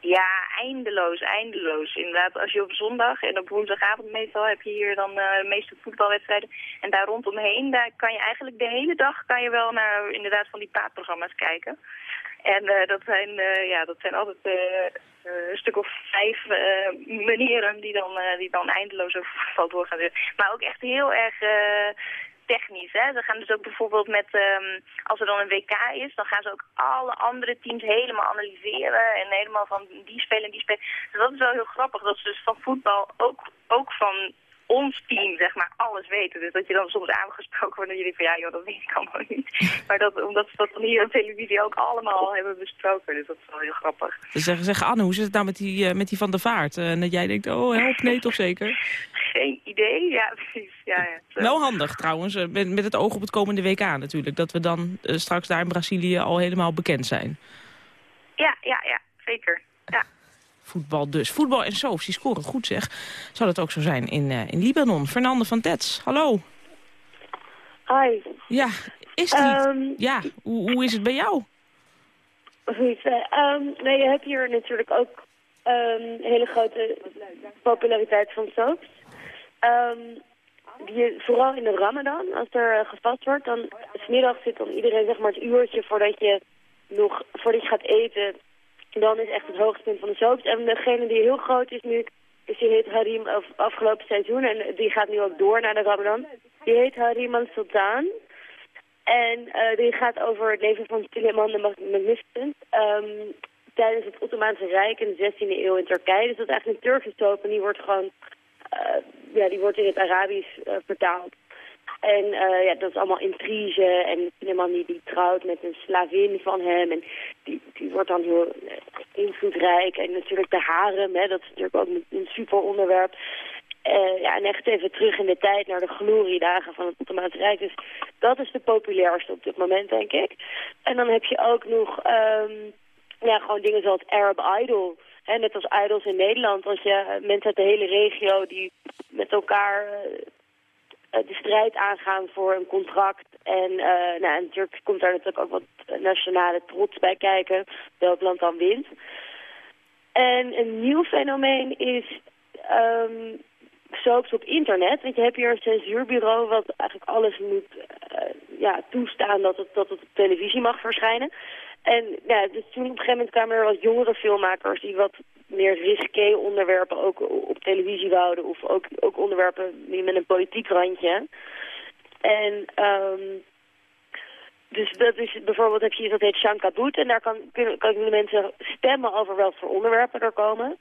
Speaker 6: Ja, eindeloos, eindeloos. Inderdaad, als je op zondag en op woensdagavond meestal heb je hier dan uh, de meeste voetbalwedstrijden. En daar rondomheen, daar kan je eigenlijk de hele dag kan je wel naar inderdaad van die paadprogramma's kijken. En uh, dat, zijn, uh, ja, dat zijn altijd een stuk of vijf manieren die dan, die dan eindeloos over voetbal doorgaan. Maar ook echt heel erg technisch. Hè. Ze gaan dus ook bijvoorbeeld met, um, als er dan een WK is, dan gaan ze ook alle andere teams helemaal analyseren. En helemaal van die spelen en die spelen. Dus dat is wel heel grappig, dat ze dus van voetbal ook, ook van ons team, zeg maar, alles weten. Dus dat je dan soms aangesproken wordt en denkt van ja joh, dat weet ik allemaal niet. *laughs* Maar dat, omdat ze dat dan hier op televisie ook allemaal hebben besproken. Dus dat is wel heel grappig.
Speaker 3: Dus zeggen, zeggen Anne, hoe zit het nou met die, uh, met die Van der Vaart? Uh, en dat jij denkt, oh help, nee toch zeker?
Speaker 6: Geen idee, *laughs* ja precies. Ja, ja.
Speaker 3: Wel handig trouwens, met, met het oog op het komende WK natuurlijk. Dat we dan uh, straks daar in Brazilië al helemaal bekend zijn.
Speaker 6: Ja, ja, ja, zeker. Ja
Speaker 3: voetbal dus. Voetbal en soaps, die scoren goed zeg. Zal het ook zo zijn in, uh, in Libanon. Fernande van Tets, hallo.
Speaker 8: Hi.
Speaker 3: Ja, is die... Um, ja, hoe, hoe is het bij jou?
Speaker 8: Goed, um, nee, je hebt hier natuurlijk ook um, hele grote populariteit van soaps. Die, vooral in de ramadan, als er uh, gevast wordt, dan smiddag zit dan iedereen zeg maar het uurtje voordat je nog, voordat je gaat eten, dan is echt het hoogtepunt van de soaps. En degene die heel groot is nu, is die heet Harim of afgelopen seizoen. En die gaat nu ook door naar de Ramadan. Die heet Harim al-Sultan. En uh, die gaat over het leven van Suleiman de Magnificent. Um, tijdens het Ottomaanse Rijk in de 16e eeuw in Turkije. Dus dat is eigenlijk een Turkse soap. En die wordt gewoon, ja, die wordt in het Arabisch uh, vertaald. En uh, ja, dat is allemaal intrige. En man die, die trouwt met een slavin van hem. En die, die wordt dan heel invloedrijk. En natuurlijk de harem, hè, dat is natuurlijk ook een, super onderwerp. Uh, ja, en echt even terug in de tijd naar de gloriedagen van het Ottomaanse Rijk. Dus dat is de populairste op dit moment, denk ik. En dan heb je ook nog um, ja, gewoon dingen zoals Arab Idol. Net als idols in Nederland. Als je mensen uit de hele regio die met elkaar uh, de strijd aangaan voor een contract. En, uh, nou, en natuurlijk komt daar natuurlijk ook wat nationale trots bij kijken, welk land dan wint. En een nieuw fenomeen is um, soaps op internet. Want je hebt hier een censuurbureau wat eigenlijk alles moet ja, toestaan dat het, dat het op televisie mag verschijnen. En ja, dus toen op een gegeven moment kwamen er wat jongere filmmakers die wat meer risqué onderwerpen ook op televisie wouden. Of ook, ook onderwerpen met een politiek randje. En um, dus dat is bijvoorbeeld heb je iets dat heet Shankaboot. En daar kan, kunnen, kunnen mensen stemmen over welke voor onderwerpen er komen.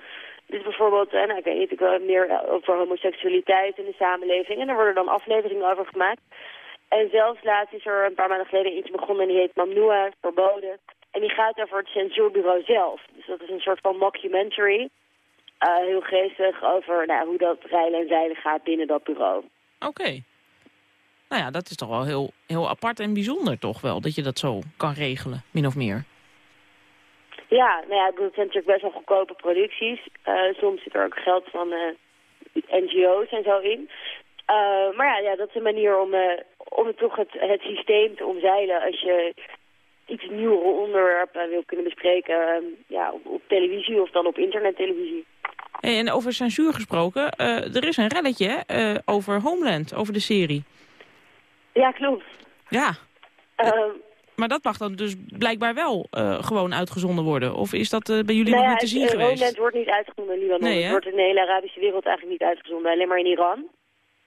Speaker 8: Dus bijvoorbeeld, nou, ik weet niet, meer over homoseksualiteit in de samenleving. En daar worden dan afleveringen over gemaakt. En zelfs laatst is er een paar maanden geleden iets begonnen en die heet Mamnoa, verboden. En die gaat over het censuurbureau zelf. Dus dat is een soort van mockumentary. Uh, heel geestig over nou, hoe dat rijlen en zeilen gaat binnen dat bureau.
Speaker 3: Oké. Okay. Nou ja, dat is toch wel heel, heel apart en bijzonder toch wel, dat je dat zo kan regelen, min of meer.
Speaker 8: Ja, nou ja, het zijn natuurlijk best wel goedkope producties. Uh, soms zit er ook geld van uh, NGO's en zo in. Uh, maar ja, ja, dat is een manier om, om toch het, het systeem te omzeilen als je iets nieuwere onderwerpen wil kunnen bespreken ehm, ja, op, op, televisie of dan op internettelevisie.
Speaker 3: En over censuur gesproken, uh, er is een relletje uh, over Homeland, over de serie.
Speaker 8: Ja, klopt.
Speaker 3: Ja. Uh, maar dat mag dan dus blijkbaar wel uh, gewoon uitgezonden worden? Of is dat bij jullie nou nog niet te zien geweest?
Speaker 8: Homeland wordt niet uitgezonden in Libanon. Nee, het wordt in de hele Arabische wereld eigenlijk niet uitgezonden. Alleen maar in Iran.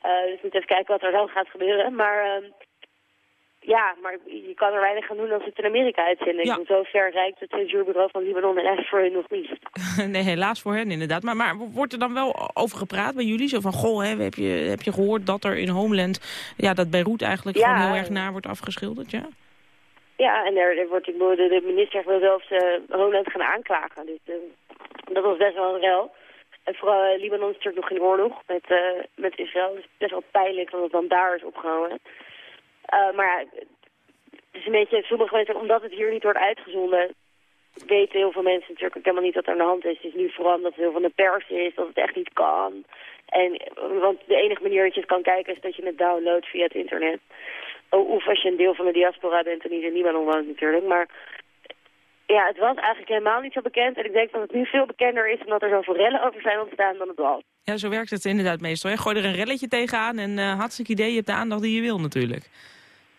Speaker 8: Dus we moeten even kijken wat er dan gaat gebeuren. Maar ehm, ja, maar je kan er weinig gaan doen als het in Amerika uitzenden. Ja. Zo ver reikt het censuurbureau van Libanon helaas voor hen nog niet. *laughs*
Speaker 3: nee, helaas voor hen inderdaad. Maar, maar wordt er dan wel over gepraat bij jullie? Zo van, goh, hè, heb, je, heb je gehoord dat er in Homeland... ja, dat Beirut eigenlijk ja. gewoon heel erg naar wordt afgeschilderd, ja?
Speaker 8: Ja, en er, er wordt, ik bedoel, de, de minister wil zelfs uh, Homeland gaan aanklagen. Dus uh, dat was best wel een rel. En vooral uh, Libanon is natuurlijk nog in oorlog met, met Israël. Dus best wel pijnlijk dat het dan daar is opgehouden. Uh, maar ja, het is een beetje, sommige mensen, omdat het hier niet wordt uitgezonden, weten heel veel mensen natuurlijk ook helemaal niet wat er aan de hand is. Het is nu vooral omdat het heel van de pers is, dat het echt niet kan. En, want de enige manier dat je het kan kijken is dat je het downloadt via het internet. Of als je een deel van de diaspora bent en niet in Libanon woont natuurlijk. Maar ja, het was eigenlijk helemaal niet zo bekend. En ik denk dat het nu veel bekender is omdat er zoveel rellen over zijn ontstaan dan het was.
Speaker 3: Ja, zo werkt het inderdaad meestal. Hè? Gooi er een relletje tegenaan en uh, hartstikke idee, je hebt de aandacht die je wil natuurlijk.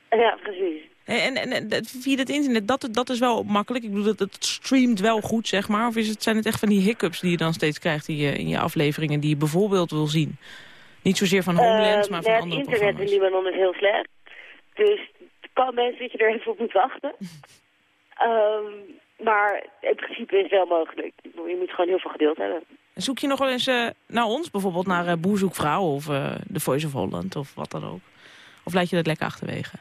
Speaker 8: Ja, precies.
Speaker 3: En, en, en via het internet, dat, dat is wel makkelijk. Ik bedoel, dat het streamt wel goed, zeg maar. Of is het, zijn het echt van die hiccups die je dan steeds krijgt in je, in je afleveringen... die je bijvoorbeeld wil zien? Niet zozeer van Homeland, uh, maar van andere
Speaker 8: Het internet in Libanon is heel slecht. Dus het kan mensen dat je er even op moet wachten. um, *laughs* maar in principe is het wel mogelijk. Je moet gewoon heel veel geduld hebben.
Speaker 3: En zoek je nog wel eens uh, naar ons, bijvoorbeeld naar uh, Boerzoekvrouw of uh, The Voice of Holland of wat dan ook? Of laat je dat lekker achterwege?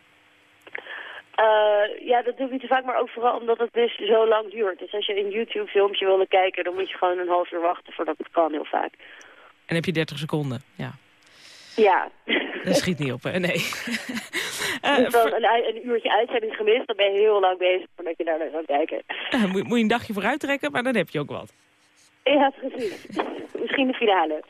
Speaker 8: ja, dat doe ik niet te vaak, maar ook vooral omdat het dus zo lang duurt. Dus als je een YouTube-filmpje wilde kijken, dan moet je gewoon een half uur wachten voordat het kan, heel vaak.
Speaker 3: En heb je 30 seconden, ja.
Speaker 8: Ja.
Speaker 3: Dat schiet niet op, hè? Nee.
Speaker 8: uh, dus dan een, een, uurtje uitzending gemist, dan ben je heel lang bezig voordat je daar naar gaat kijken.
Speaker 3: moet, moet je een dagje vooruit trekken, maar dan heb je ook wat.
Speaker 8: Ja, precies. Misschien de finale.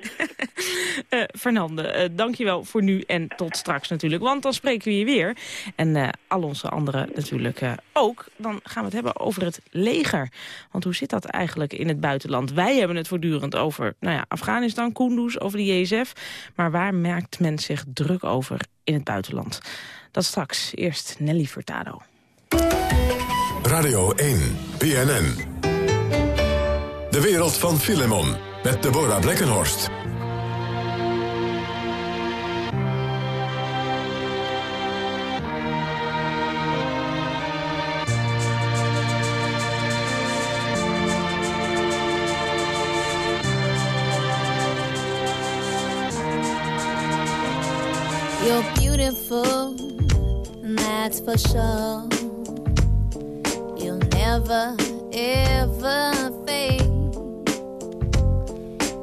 Speaker 3: uh, *laughs* Fernande, uh, dankjewel voor nu en tot straks natuurlijk. Want dan spreken we je weer. En uh, al onze anderen natuurlijk ook. Dan gaan we het hebben over het leger. Want hoe zit dat eigenlijk in het buitenland? Wij hebben het voortdurend over nou ja, Afghanistan, Kunduz, over de JSF. Maar waar merkt men zich druk over in het buitenland? Dat straks. Eerst Nelly Furtado.
Speaker 2: Radio 1, BNN. De wereld van Filemon met Deborah Blekkenhorst.
Speaker 10: You're beautiful, that's for sure. You'll never, ever fade.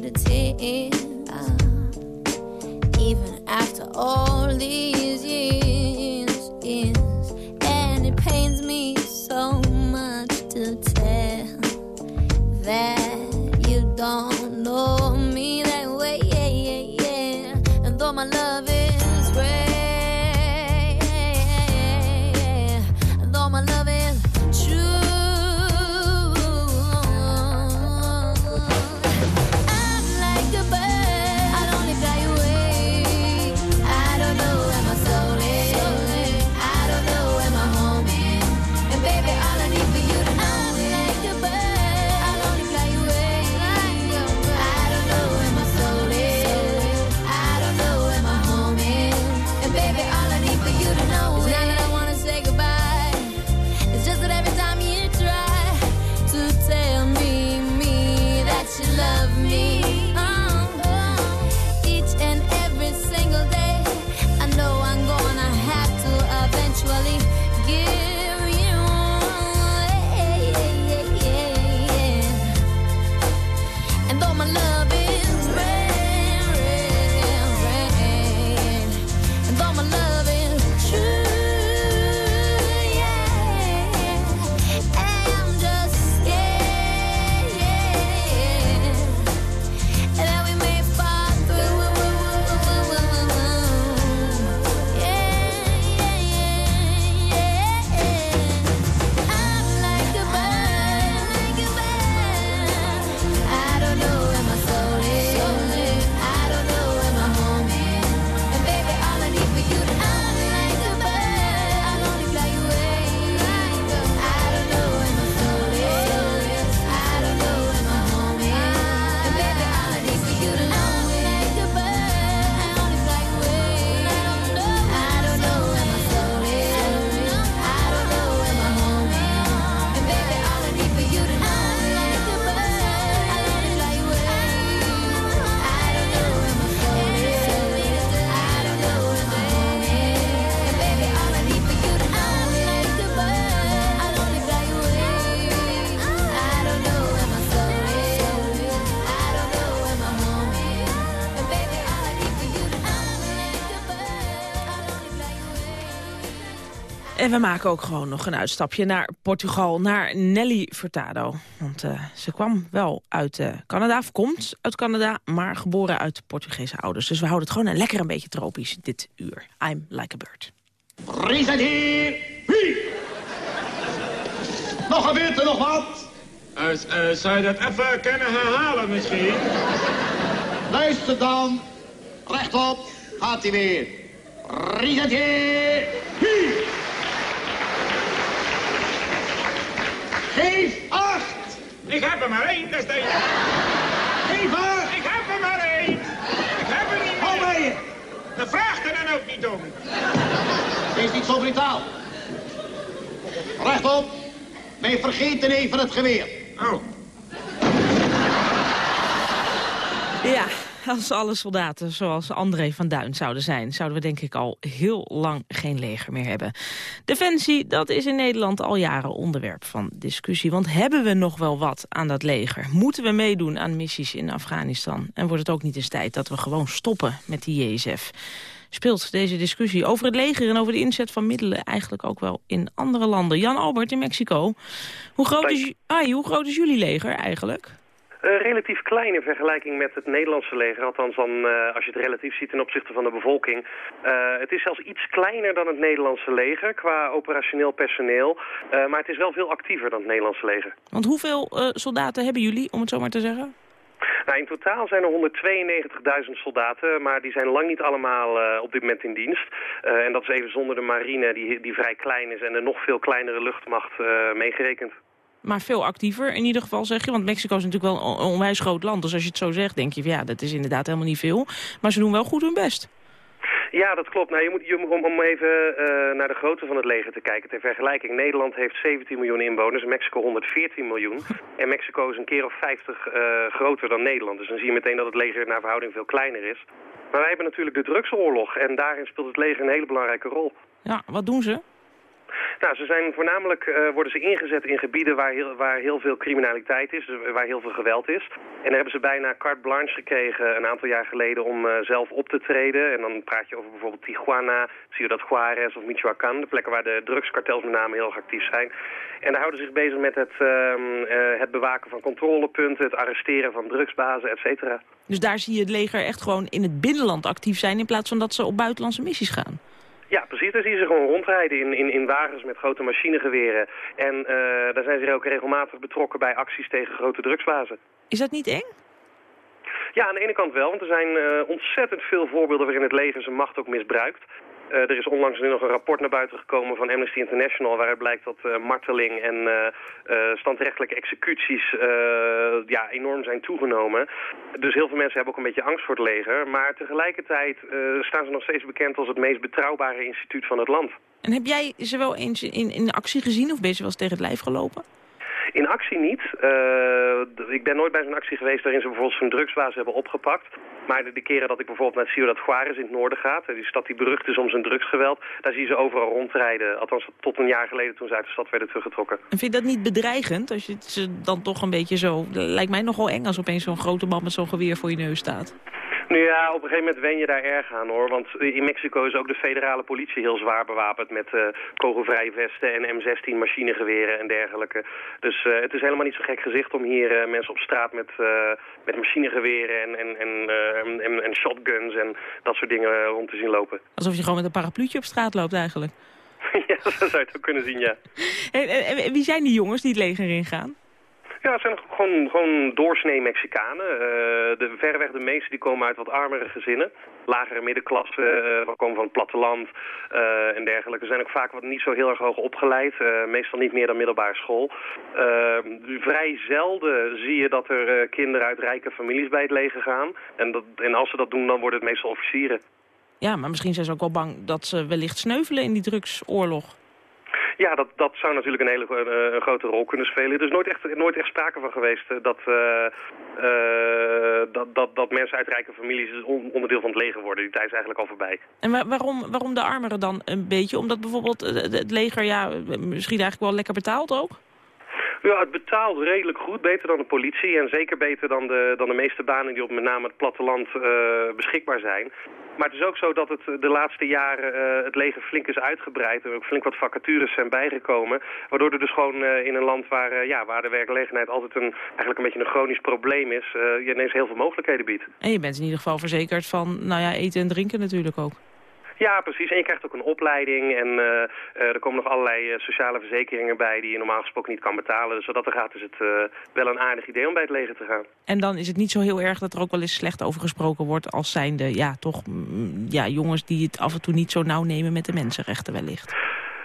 Speaker 10: me to tears, ah, even after all these years.
Speaker 3: En we maken ook gewoon nog een uitstapje naar Portugal, naar Nelly Furtado. Want uh, ze kwam wel uit uh, Canada, of komt uit Canada, maar geboren uit Portugese ouders. Dus we houden het gewoon een lekker een beetje tropisch dit uur. I'm like a bird.
Speaker 11: Presenteer! Nog gebeurt er nog wat?
Speaker 12: Uh, zou je dat even kunnen herhalen misschien?
Speaker 11: Luister dan. Rechtop gaat hij weer. Presenteer! Geef acht!
Speaker 12: Ik heb er maar één, dat is deze.
Speaker 11: Geef acht!
Speaker 12: Ik heb er maar één! Ik heb er niet
Speaker 11: Hou bij je!
Speaker 12: Dat vraagt er dan ook niet om.
Speaker 11: Wees niet zo brutaal. Rechtop. Wij vergeten even het geweer.
Speaker 12: Oh.
Speaker 3: Ja, als alle soldaten zoals André van Duin zouden zijn... zouden we denk ik al heel lang geen leger meer hebben. Defensie, dat is in Nederland al jaren onderwerp van discussie. Want hebben we nog wel wat aan dat leger? Moeten we meedoen aan missies in Afghanistan? En wordt het ook niet eens tijd dat we gewoon stoppen met die JSF? Speelt deze discussie over het leger en over de inzet van middelen... eigenlijk ook wel in andere landen. Jan Albert in Mexico. Hoe groot is, ai, hoe groot is jullie leger eigenlijk?
Speaker 4: Uh, relatief klein in vergelijking met het Nederlandse leger. Althans dan, uh, als je het relatief ziet ten opzichte van de bevolking. Uh, het is zelfs iets kleiner dan het Nederlandse leger qua operationeel personeel. maar het is wel veel actiever dan het Nederlandse leger.
Speaker 3: Want hoeveel soldaten hebben jullie, om het zo maar te zeggen?
Speaker 4: Nou, in totaal zijn er 192.000 soldaten, maar die zijn lang niet allemaal op dit moment in dienst. en dat is even zonder de marine, die, die vrij klein is, en de nog veel kleinere luchtmacht meegerekend
Speaker 3: maar veel actiever in ieder geval, zeg je. Want Mexico is natuurlijk wel een onwijs groot land. Dus als je het zo zegt, denk je, ja, dat is inderdaad helemaal niet veel. Maar ze doen wel goed hun best.
Speaker 4: Ja, dat klopt. Nou, je moet, je, om, om even uh, naar de grootte van het leger te kijken. Ter vergelijking, Nederland heeft 17 miljoen inwoners, Mexico 114 miljoen. En Mexico is een keer of 50 uh, groter dan Nederland. Dus dan zie je meteen dat het leger naar verhouding veel kleiner is. Maar wij hebben natuurlijk de drugsoorlog en daarin speelt het leger een hele belangrijke rol.
Speaker 3: Ja, wat doen ze?
Speaker 4: Nou, ze zijn voornamelijk uh, worden ze ingezet in gebieden waar heel, waar heel veel criminaliteit is, dus waar heel veel geweld is. En daar hebben ze bijna carte blanche gekregen een aantal jaar geleden om uh, zelf op te treden. En dan praat je over bijvoorbeeld Tijuana, Ciudad Juarez of Michoacán, de plekken waar de drugskartels met name heel erg actief zijn. En daar houden ze zich bezig met het, uh, het bewaken van controlepunten, het arresteren van drugsbazen, et cetera.
Speaker 3: Dus daar zie je het leger echt gewoon in het binnenland actief zijn in plaats van dat ze op buitenlandse missies gaan?
Speaker 4: Ja, precies. Daar zie je ze gewoon rondrijden in, in, in wagens met grote machinegeweren. En uh, daar zijn ze ook regelmatig betrokken bij acties tegen grote drugsbazen.
Speaker 3: Is dat niet eng?
Speaker 4: Ja, aan de ene kant wel, want er zijn uh, ontzettend veel voorbeelden waarin het leger zijn macht ook misbruikt. Uh, er is onlangs nu nog een rapport naar buiten gekomen van Amnesty International... waaruit blijkt dat uh, marteling en uh, standrechtelijke executies ja, enorm zijn toegenomen. Dus heel veel mensen hebben ook een beetje angst voor het leger. Maar tegelijkertijd staan ze nog steeds bekend als het meest betrouwbare instituut van het land.
Speaker 3: En heb jij ze wel eens in, in actie gezien of ben je wel eens tegen het lijf gelopen?
Speaker 4: In actie niet. Uh, ik ben nooit bij zo'n actie geweest waarin ze bijvoorbeeld zo'n drugsbaas hebben opgepakt. Maar de, de, keren dat ik bijvoorbeeld naar Ciudad Juarez in het noorden ga, die stad die berucht is om zijn drugsgeweld, daar zie je ze overal rondrijden. Althans tot een jaar geleden toen ze uit de stad werden teruggetrokken.
Speaker 3: En vind je dat niet bedreigend als je ze dan toch een beetje zo... Lijkt mij nogal eng als opeens zo'n grote man met zo'n geweer voor je neus staat.
Speaker 4: Nu ja, op een gegeven moment wen je daar erg aan hoor. Want in Mexico is ook de federale politie heel zwaar bewapend met uh, kogelvrije vesten en M16 machinegeweren en dergelijke. Dus uh, het is helemaal niet zo gek gezicht om hier uh, mensen op straat met, met machinegeweren en, en, en, en, en shotguns en dat soort dingen rond te zien lopen.
Speaker 3: Alsof je gewoon met een parapluutje op straat loopt eigenlijk. *laughs*
Speaker 4: ja, zo zou je ook kunnen zien, ja. *laughs*
Speaker 3: En, en, wie zijn die jongens die het leger ingaan?
Speaker 4: Ja, het zijn gewoon, gewoon doorsnee Mexicanen. Uh, de, verreweg de meeste die komen uit wat armere gezinnen. Lagere middenklasse, uh, komen van het platteland uh, en dergelijke. Ze zijn ook vaak wat niet zo heel erg hoog opgeleid. meestal niet meer dan middelbare school. vrij zelden zie je dat er kinderen uit rijke families bij het leger gaan. En, dat, en als ze dat doen, dan worden het meestal officieren.
Speaker 3: Ja, maar misschien zijn ze ook wel bang dat ze wellicht sneuvelen in die drugsoorlog.
Speaker 4: Ja, dat, dat zou natuurlijk een hele een grote rol kunnen spelen. Er is nooit echt, nooit echt sprake van geweest uh, dat, uh, dat, dat, dat mensen uit rijke families onderdeel van het leger worden. Die tijd is eigenlijk al voorbij.
Speaker 3: En waar, waarom, waarom de armeren dan een beetje? Omdat bijvoorbeeld het leger ja, misschien eigenlijk wel lekker betaalt ook?
Speaker 4: Ja, het betaalt redelijk goed. Beter dan de politie en zeker beter dan de, dan de meeste banen die op met name het platteland uh, beschikbaar zijn. Maar het is ook zo dat het de laatste jaren eh, het leger flink is uitgebreid. Er ook flink wat vacatures zijn bijgekomen. Waardoor er dus gewoon eh, in een land waar, eh, ja, waar de werkgelegenheid altijd een, eigenlijk een beetje een chronisch probleem is... eh, je ineens heel veel mogelijkheden biedt.
Speaker 3: En je bent in ieder geval verzekerd van nou ja, eten en drinken natuurlijk ook.
Speaker 4: Ja, precies. En je krijgt ook een opleiding en eh, eh, er komen nog allerlei eh, sociale verzekeringen bij die je normaal gesproken niet kan betalen. Dus wat dat er gaat is het wel een aardig idee om bij het leger te gaan.
Speaker 3: En dan is het niet zo heel erg dat er ook wel eens slecht over gesproken wordt... als zijnde, ja, toch mm, ja, jongens die het af en toe niet zo nauw nemen met de mensenrechten wellicht.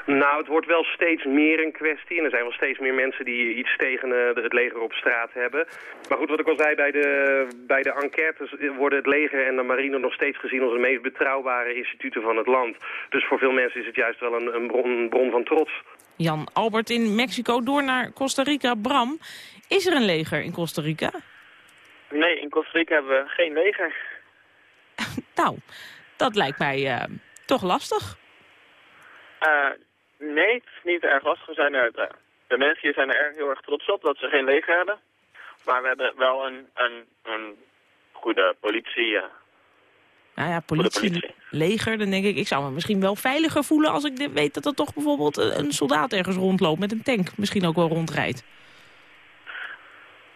Speaker 4: Nou, het wordt wel steeds meer een kwestie. En er zijn wel steeds meer mensen die iets tegen eh, de- het leger op straat hebben. Maar goed, wat ik al zei, bij de, bij de enquêtes worden het leger en de marine nog steeds gezien als de meest betrouwbare instituten van het land. Dus voor veel mensen is het juist wel een, een, bron, een bron van trots.
Speaker 3: Jan Albert in Mexico door naar Costa Rica. Bram, is er een leger in Costa Rica?
Speaker 5: Nee, in Costa Rica hebben we geen leger. *laughs*
Speaker 3: Nou, dat lijkt mij eh, toch lastig.
Speaker 5: Eh, nee, het is niet erg lastig. We zijn er, de, de mensen hier zijn er erg, heel erg trots op dat ze geen leger hebben. Maar we hebben wel een, een, een goede politie. eh.
Speaker 3: Nou ja, politie,
Speaker 5: politie.
Speaker 3: leger, dan denk ik... ik zou me misschien wel veiliger voelen als ik weet dat er toch bijvoorbeeld een een soldaat ergens rondloopt met een tank. Misschien ook wel rondrijdt.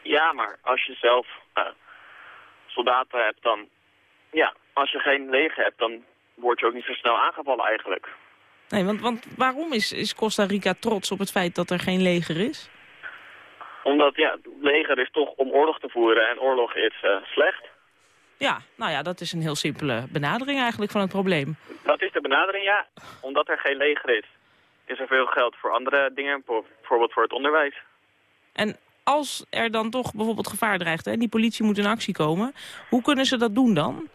Speaker 5: Ja, maar als je zelf eh, soldaten hebt, dan... Ja, als je geen leger hebt, dan word je ook niet zo snel aangevallen eigenlijk.
Speaker 3: Nee, want, want waarom is, is Costa Rica trots op het feit dat er geen leger is?
Speaker 5: Omdat, ja, het leger is toch om oorlog te voeren en oorlog is eh, slecht.
Speaker 3: Ja, nou ja, dat is een heel simpele benadering eigenlijk van het probleem.
Speaker 5: Dat is de benadering, ja. Omdat er geen leger is, is er veel geld voor andere dingen, voor- bijvoorbeeld voor het onderwijs.
Speaker 3: En als er dan toch bijvoorbeeld gevaar dreigt en die politie moet in actie komen... hoe kunnen ze dat doen dan?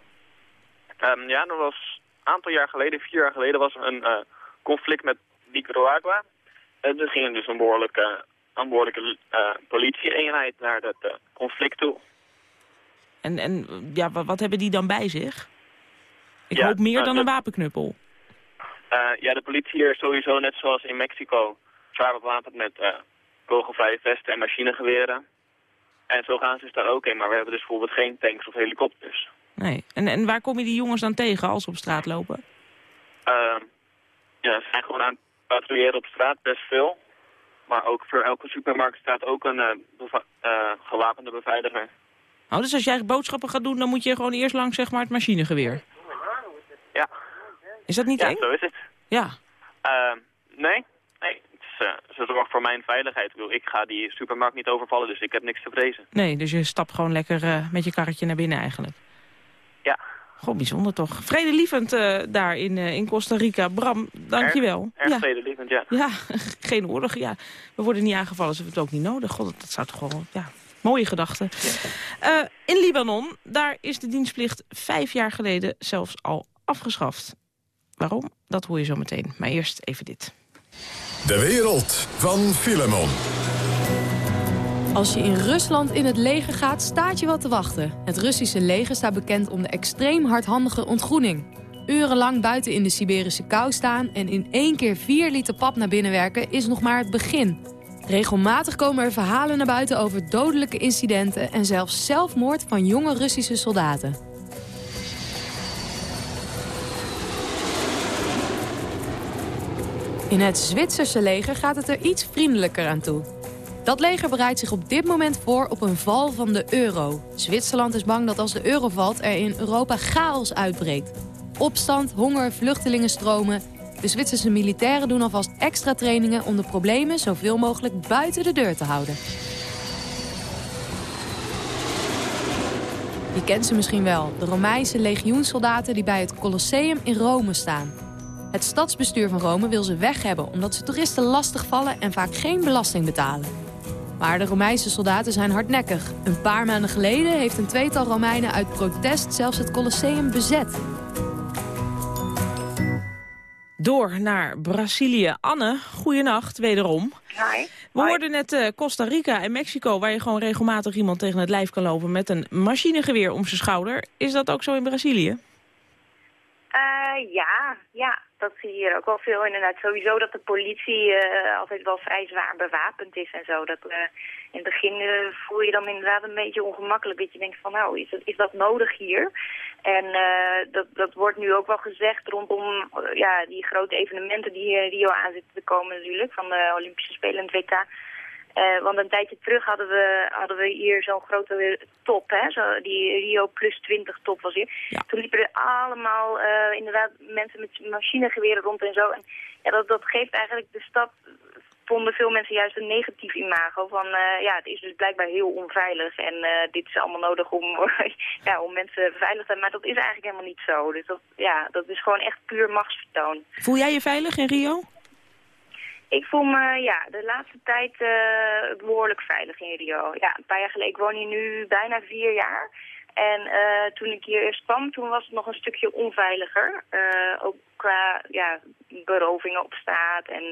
Speaker 5: Ehm, ja, er was een aantal jaar geleden, vier jaar geleden, was er een eh, conflict met Nicaragua. En er ging dus een behoorlijke, een behoorlijke eh, politie-eenheid naar dat eh, conflict toe.
Speaker 3: En, en ja, wa- wat hebben die dan bij zich? Ik
Speaker 5: Ja,
Speaker 3: hoop meer
Speaker 5: nou,
Speaker 3: dan een wapenknuppel.
Speaker 5: Eh, ja, de politie hier is sowieso net zoals in Mexico zwaar bewapend met kogelvrije vesten en machinegeweren. En zo gaan ze dus daar ook in, maar we hebben dus bijvoorbeeld geen tanks of helikopters.
Speaker 3: Nee. En, en waar kom je die jongens dan tegen als ze op straat lopen?
Speaker 5: Ehm, ja, ze zijn gewoon aan het patrouilleren op straat, best veel. Maar ook voor elke supermarkt staat ook een eh, beva- eh, gewapende beveiliger.
Speaker 3: Oh, dus als jij boodschappen gaat doen, dan moet je gewoon eerst langs zeg maar, het machinegeweer.
Speaker 5: Ja,
Speaker 3: Is dat niet
Speaker 5: ja
Speaker 3: eng?
Speaker 5: zo is het.
Speaker 3: Ja.
Speaker 5: Ehm, nee, nee. Het is, eh, ze zorgt voor mijn veiligheid. Ik, bedoel, ik ga die supermarkt niet overvallen, dus ik heb niks te vrezen.
Speaker 3: Nee, dus je stapt gewoon lekker met je karretje naar binnen eigenlijk.
Speaker 5: Ja.
Speaker 3: Gewoon bijzonder toch. Vredelievend eh daar in, eh, in Costa Rica. Bram, dankjewel.
Speaker 5: Erg
Speaker 3: ja.
Speaker 5: vredelievend, ja.
Speaker 3: ja, *laughs* geen oorlog. Ja. We worden niet aangevallen, ze hebben het ook niet nodig. God, dat, dat zou toch wel... Ja, mooie gedachte. Eh, in Libanon, daar is de dienstplicht vijf jaar geleden zelfs al afgeschaft. Waarom? Dat hoor je zo meteen. Maar eerst even dit.
Speaker 2: De wereld van Filemon.
Speaker 9: Als je in Rusland in het leger gaat, staat je wat te wachten. Het Russische leger staat bekend om de extreem hardhandige ontgroening. Urenlang buiten in de Siberische kou staan en in één keer vier liter pap naar binnen werken is nog maar het begin. Regelmatig komen er verhalen naar buiten over dodelijke incidenten en zelfs zelfmoord van jonge Russische soldaten. In het Zwitserse leger gaat het er iets vriendelijker aan toe. Dat leger bereidt zich op dit moment voor op een val van de euro. Zwitserland is bang dat als de euro valt er in Europa chaos uitbreekt. Opstand, honger, vluchtelingenstromen. De Zwitserse militairen doen alvast extra trainingen om de problemen zoveel mogelijk buiten de deur te houden. Je kent ze misschien wel, de Romeinse legioenssoldaten die bij het Colosseum in Rome staan. Het stadsbestuur van Rome wil ze weg hebben omdat ze toeristen lastigvallen en vaak geen belasting betalen. Maar de Romeinse soldaten zijn hardnekkig. Een paar maanden geleden heeft een tweetal Romeinen uit protest zelfs het Colosseum bezet.
Speaker 3: Door naar Brazilië. Anne, goeienacht wederom.
Speaker 6: Hi.
Speaker 3: We hoorden net eh, Costa Rica en Mexico... waar je gewoon regelmatig iemand tegen het lijf kan lopen... met een machinegeweer om zijn schouder. Is dat ook zo in Brazilië?
Speaker 6: Eh, ja, ja. Dat zie je hier ook wel veel inderdaad. Sowieso dat de politie eh, altijd wel vrij zwaar bewapend is en zo. Dat, eh, in het begin eh, voel je dan inderdaad een beetje ongemakkelijk. Dat je denkt van nou, is dat, is dat nodig hier? En dat, dat wordt nu ook wel gezegd rondom ja, die grote evenementen die hier Rio aan zitten te komen natuurlijk. Van de Olympische Spelen en het WK. Eh, want een tijdje terug hadden we, hadden we hier zo'n grote top, hè? Zo, die Rio plus 20 top was hier. Toen liepen er allemaal eh, inderdaad mensen met machinegeweren rond en zo. En ja, dat, dat geeft eigenlijk de stad, vonden veel mensen juist een negatief imago. Van eh, ja, het is dus blijkbaar heel onveilig en dit is allemaal nodig om, *laughs* ja, om mensen veilig te Maar dat is eigenlijk helemaal niet zo. Dus dat, ja, dat is gewoon echt puur machtsvertoon.
Speaker 3: Voel jij je veilig in Rio?
Speaker 6: Ik voel me ja, de laatste tijd eh, behoorlijk veilig in Rio. Ja, een paar jaar geleden. Ik woon hier nu bijna vier jaar. En eh, toen ik hier eerst kwam, toen was het nog een stukje onveiliger. Eh, ook qua ja, berovingen op straat en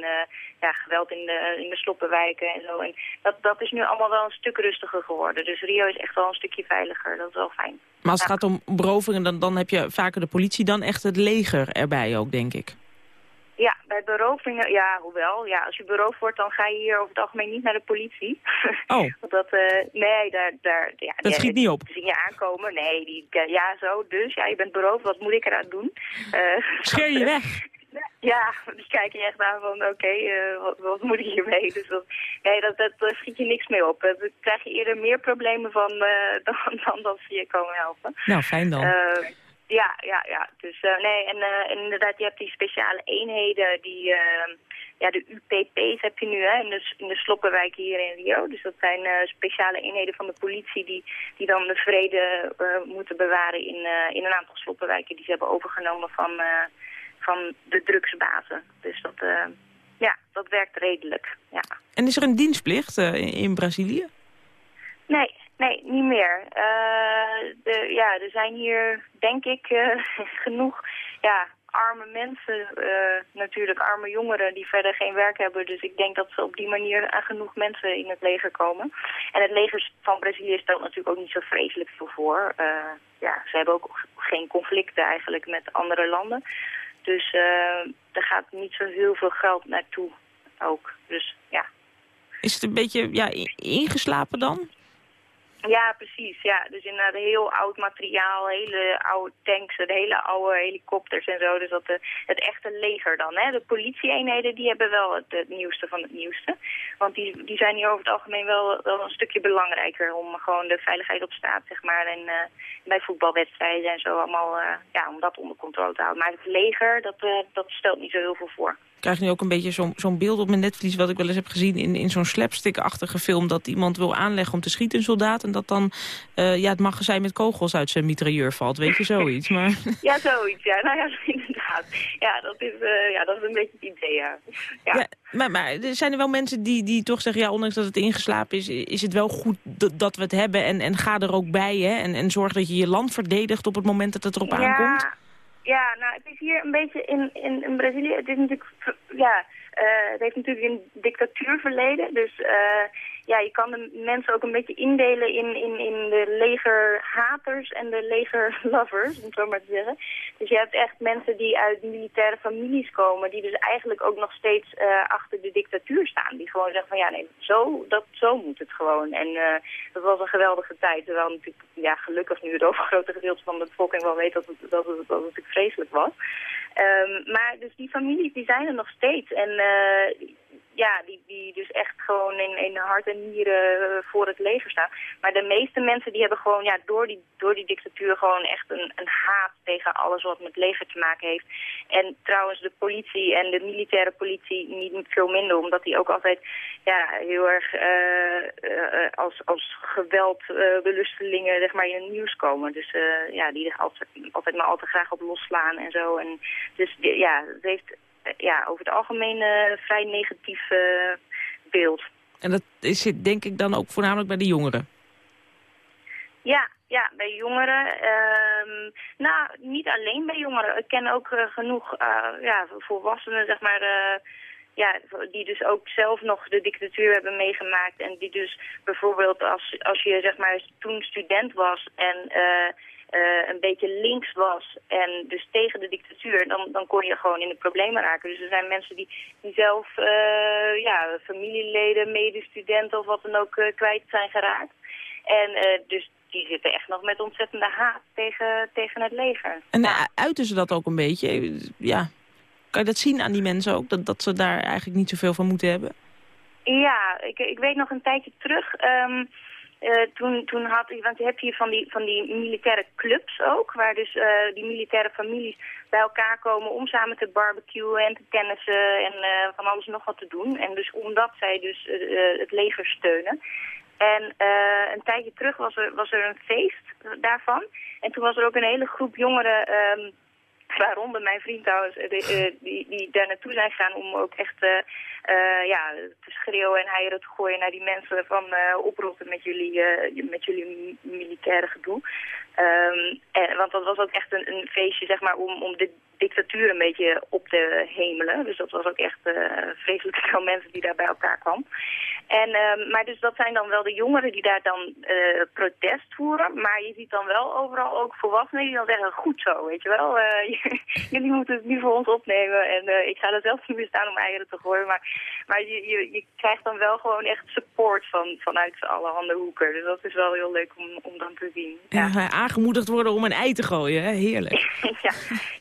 Speaker 6: ja, geweld in de, in de sloppenwijken en zo. En dat, dat is nu allemaal wel een stuk rustiger geworden. Dus Rio is echt wel een stukje veiliger. Dat is wel fijn.
Speaker 3: Maar als het gaat om berovingen, dan, dan heb je vaker de politie dan echt het leger erbij ook, denk ik.
Speaker 6: Ja, bij berovingen, ja, hoewel. Ja, als je beroofd wordt, dan ga je hier over het algemeen niet naar de politie.
Speaker 3: Oh. *laughs*
Speaker 6: Dat, eh, nee, daar, daar, ja,
Speaker 3: Dat schiet niet op.
Speaker 6: Die zien je aankomen. Nee, die, ja, zo. Dus, ja, je bent beroofd, wat moet ik eraan doen? *laughs*
Speaker 3: Scheer je weg.
Speaker 6: Ja, die kijken je echt aan van, oké, eh, wat, wat moet ik hiermee? Dus dat, nee, dat, dat, schiet je niks mee op. Daar krijg je eerder meer problemen van *laughs* dan, dan dat ze je komen helpen.
Speaker 3: Nou, fijn dan.
Speaker 6: Ja, ja, ja. Dus eh, nee, en, eh, en inderdaad, je hebt die speciale eenheden, die, eh, ja, de UPP's heb je nu hè, in, de, in de sloppenwijk hier in Rio. Dus dat zijn speciale eenheden van de politie die, die dan de vrede moeten bewaren in, in een aantal sloppenwijken die ze hebben overgenomen van, van de drugsbazen. Dus dat, ja, dat werkt redelijk, ja.
Speaker 3: En is er een dienstplicht in Brazilië?
Speaker 6: Nee, nee, niet meer. Eh, de, ja, er zijn hier, denk ik, eh, *laughs* genoeg ja, arme mensen, eh, natuurlijk arme jongeren die verder geen werk hebben. Dus ik denk dat ze op die manier aan genoeg mensen in het leger komen. En het leger van Brazilië stelt natuurlijk ook niet zo vreselijk veel voor. Ja, ze hebben ook geen conflicten eigenlijk met andere landen. Dus er gaat niet zo heel veel geld naartoe ook. Dus ja,
Speaker 3: Is het een beetje ja, ingeslapen dan?
Speaker 6: Ja, precies. Ja. Dus inderdaad heel oud materiaal, hele oude tanks, de hele oude helikopters en zo. Dus dat de, het echte leger dan. Hè. De politieeenheden die hebben wel het, nieuwste van het nieuwste. Want die, die zijn hier over het algemeen wel, wel een stukje belangrijker om gewoon de veiligheid op straat, zeg maar. En eh, bij voetbalwedstrijden en zo allemaal, eh, ja, om dat onder controle te houden. Maar het leger, dat, eh, dat stelt niet zo heel veel voor.
Speaker 3: Ik krijg nu ook een beetje zo'n beeld op mijn netvlies... wat ik wel eens heb gezien in, in zo'n slapstick-achtige film... dat iemand wil aanleggen om te schieten, een soldaat... en dat dan eh, ja, het magazijn met kogels uit zijn mitrailleur valt. Weet je, zoiets. Maar *laughs*
Speaker 6: Ja, zoiets. Ja, nou ja, *laughs* inderdaad. Ja, dat is, eh, ja, dat is een beetje het idee, ja. ja.
Speaker 3: Ja, maar, maar er zijn er wel mensen die, die toch zeggen... ja, ondanks dat het ingeslapen is, is het wel goed dat, dat we het hebben... en, en ga er ook bij, hè? En, en zorg dat je je land verdedigt op het moment dat het erop aankomt.
Speaker 6: Ja, nou, het is hier een beetje in, in, in Brazilië, het is natuurlijk, ja, eh, het heeft natuurlijk een dictatuurverleden. Dus eh, ja, je kan de mensen ook een beetje indelen in, in, in de legerhaters en de legerlovers, om zo maar te zeggen. Dus je hebt echt mensen die uit militaire families komen, die dus eigenlijk ook nog steeds eh, achter de dictatuur staan. Die gewoon zeggen van ja, nee, zo, dat, zo moet het gewoon. En eh, dat was een geweldige tijd, terwijl natuurlijk, ja, gelukkig nu het *laughs* overgrote gedeelte van de bevolking wel weet dat het, dat het, dat natuurlijk vreselijk was. Ehm, maar dus die families die zijn er nog steeds. En eh, ja, die, die dus echt gewoon in, in hart en nieren eh, voor het leger staan. Maar de meeste mensen die hebben gewoon ja, door, die, door die dictatuur gewoon echt een, een haat tegen alles wat met leger te maken heeft. En trouwens de politie en de militaire politie niet, veel minder, omdat die ook altijd ja, heel erg eh, als, als geweldbelustelingen zeg maar, in het nieuws komen. Dus ja, die er altijd, altijd maar al te graag op losslaan en zo. En dus ja, het heeft ja, over het algemeen eh, vrij negatief eh, beeld.
Speaker 3: En dat is het denk ik dan ook voornamelijk bij de jongeren.
Speaker 6: Ja, ja, bij jongeren. ehm, nou, niet alleen bij jongeren. Ik ken ook eh, genoeg eh, ja, volwassenen, zeg maar, eh, ja, die dus ook zelf nog de dictatuur hebben meegemaakt. En die dus bijvoorbeeld als, als je zeg maar toen student was en, eh, eh, een beetje links was en dus tegen de dictatuur, dan, dan kon je gewoon in de problemen raken. Dus er zijn mensen die, die zelf uh, ja, familieleden, medestudenten of wat dan ook uh, kwijt zijn geraakt. En dus die zitten echt nog met ontzettende haat tegen, tegen het leger.
Speaker 3: En uiten ze dat ook een beetje? Ja. Kan je dat zien aan die mensen ook? Dat, dat ze daar eigenlijk niet zoveel van moeten hebben?
Speaker 6: Ja, ik, ik weet nog een tijdje terug... Um, uh, toen, toen had, want je hebt hier van die, van die militaire clubs ook, waar dus uh, die militaire families bij elkaar komen om samen te barbecuen en te tennissen en uh, van alles nog wat te doen. En dus omdat zij dus het leger steunen. En een tijdje terug was er, was er een feest daarvan. En toen was er ook een hele groep jongeren... Um, *laughs* waaronder mijn vriend trouwens, die, die, die daar naartoe zijn gegaan om ook echt uh, ja, te schreeuwen en eieren te gooien naar die mensen van oprotten met jullie, met jullie militaire gedoe. Um, en, want dat was ook echt een, een feestje zeg maar, om, om de dictatuur een beetje op te hemelen. Dus dat was ook echt vreselijk *laughs* veel mensen die daar bij elkaar kwamen. En, uh, maar dus dat zijn dan wel de jongeren die daar dan uh, protest voeren. Maar je ziet dan wel overal ook volwassenen die dan zeggen, goed zo, weet je wel. Uh, *laughs* jullie moeten het nu voor ons opnemen. En ik ga er zelf niet meer staan om eieren te gooien. Maar, maar je, je, je krijgt dan wel gewoon echt support van, vanuit alle handen hoeken. Dus dat is wel heel leuk om, om dan te zien.
Speaker 3: Ja. ja aangemoedigd worden om een ei te gooien, hè? heerlijk. *laughs*
Speaker 6: ja,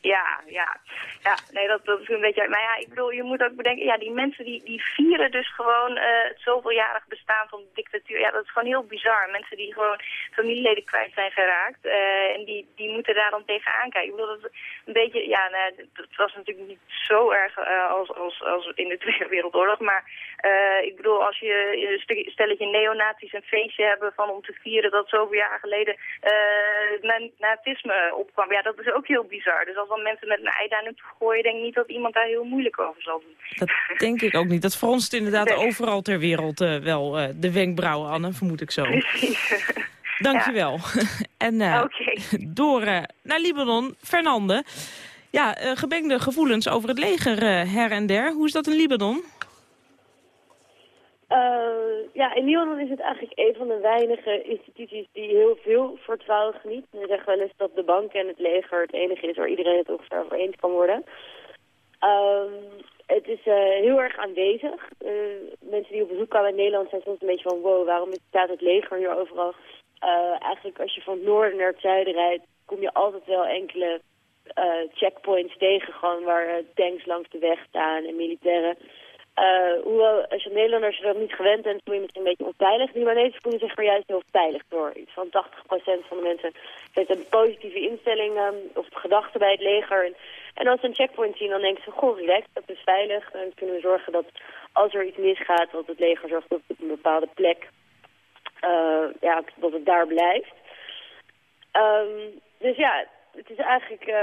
Speaker 6: ja, ja. Ja, nee, dat, dat is een beetje... Maar ja, ik bedoel, je moet ook bedenken, ja, die mensen die, die vieren dus gewoon het zo zoveeljarig bestaan van de dictatuur. Ja, dat is gewoon heel bizar. Mensen die gewoon familieleden kwijt zijn geraakt. Uh, en die, die moeten daar dan tegenaan kijken. Ik bedoel, dat een beetje, ja, nou, het was natuurlijk niet zo erg uh, als, als, als in de *laughs* Tweede Wereldoorlog. Maar ik bedoel, als je een stelletje neonazies een feestje hebben van om te vieren dat zoveel jaar geleden nazisme opkwam. Ja, dat is ook heel bizar. Dus als dan mensen met naartoe gooien, denk niet dat iemand daar heel moeilijk over zal doen.
Speaker 3: Dat denk ik ook niet. Dat fronst inderdaad overal ter wereld uh, wel uh, de wenkbrauwen, Anne, vermoed ik zo.
Speaker 6: Precies. *laughs*
Speaker 3: Dankjewel. Ja. *laughs* en uh, okay. door naar Libanon, Fernande. Ja, gebengde gevoelens over het leger her en der. Hoe is dat in Libanon?
Speaker 8: Ja, in Libanon is het eigenlijk een van de weinige instituties die heel veel vertrouwen geniet. We zeggen wel eens dat de bank en het leger het enige is waar iedereen het over eens kan worden. Um, het is uh, heel erg aanwezig. Uh, mensen die op bezoek komen in Nederland zijn soms een beetje van... wow, waarom staat het leger hier overal? Uh, eigenlijk als je van het noorden naar het zuiden rijdt... kom je altijd wel enkele checkpoints tegen... gewoon waar tanks langs de weg staan en militairen. Hoewel, als je Nederlanders er niet gewend bent... voel je misschien een beetje onveilig. Die Libanezen voelen zich er juist heel veilig door. Iets van 80% van de mensen heeft een positieve instelling... Um, of gedachten bij het leger... En, en als ze een checkpoint zien, dan denken ze, goh, relax, dat is veilig. Dan kunnen we zorgen dat als er iets misgaat, dat het leger zorgt op een bepaalde plek, uh, ja, dat het daar blijft. Um, dus ja, het is eigenlijk, uh,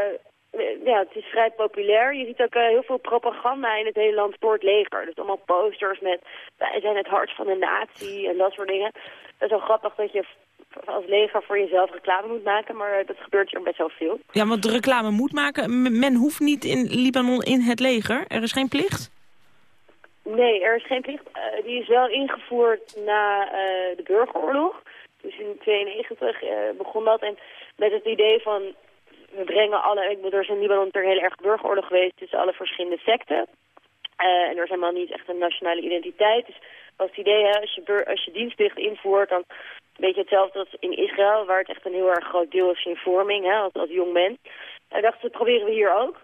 Speaker 8: ja, het is vrij populair. Je ziet ook uh, heel veel propaganda in het hele land voor het leger. Dus allemaal posters met, wij zijn het hart van de natie en dat soort dingen. Dat is wel grappig dat je als leger voor jezelf reclame moet maken, maar dat gebeurt hier best wel veel.
Speaker 3: Ja, want de reclame moet maken. Men hoeft niet in Libanon in het leger. Er is geen plicht?
Speaker 8: Nee, er is geen plicht. Uh, die is wel ingevoerd na uh, de burgeroorlog. Dus in 1992 uh, eh, begon dat. En met het idee van, we brengen alle... Ik bedoel, er is in Libanon een heel erg burgeroorlog geweest tussen alle verschillende secten. en er is helemaal niet echt een nationale identiteit. Dus was het idee, hè, als, je als je dienstplicht invoert, dan beetje hetzelfde als in Israël, waar het echt een heel erg groot deel is in vorming, hè, als, als jong mens. En dachten dat proberen we hier ook.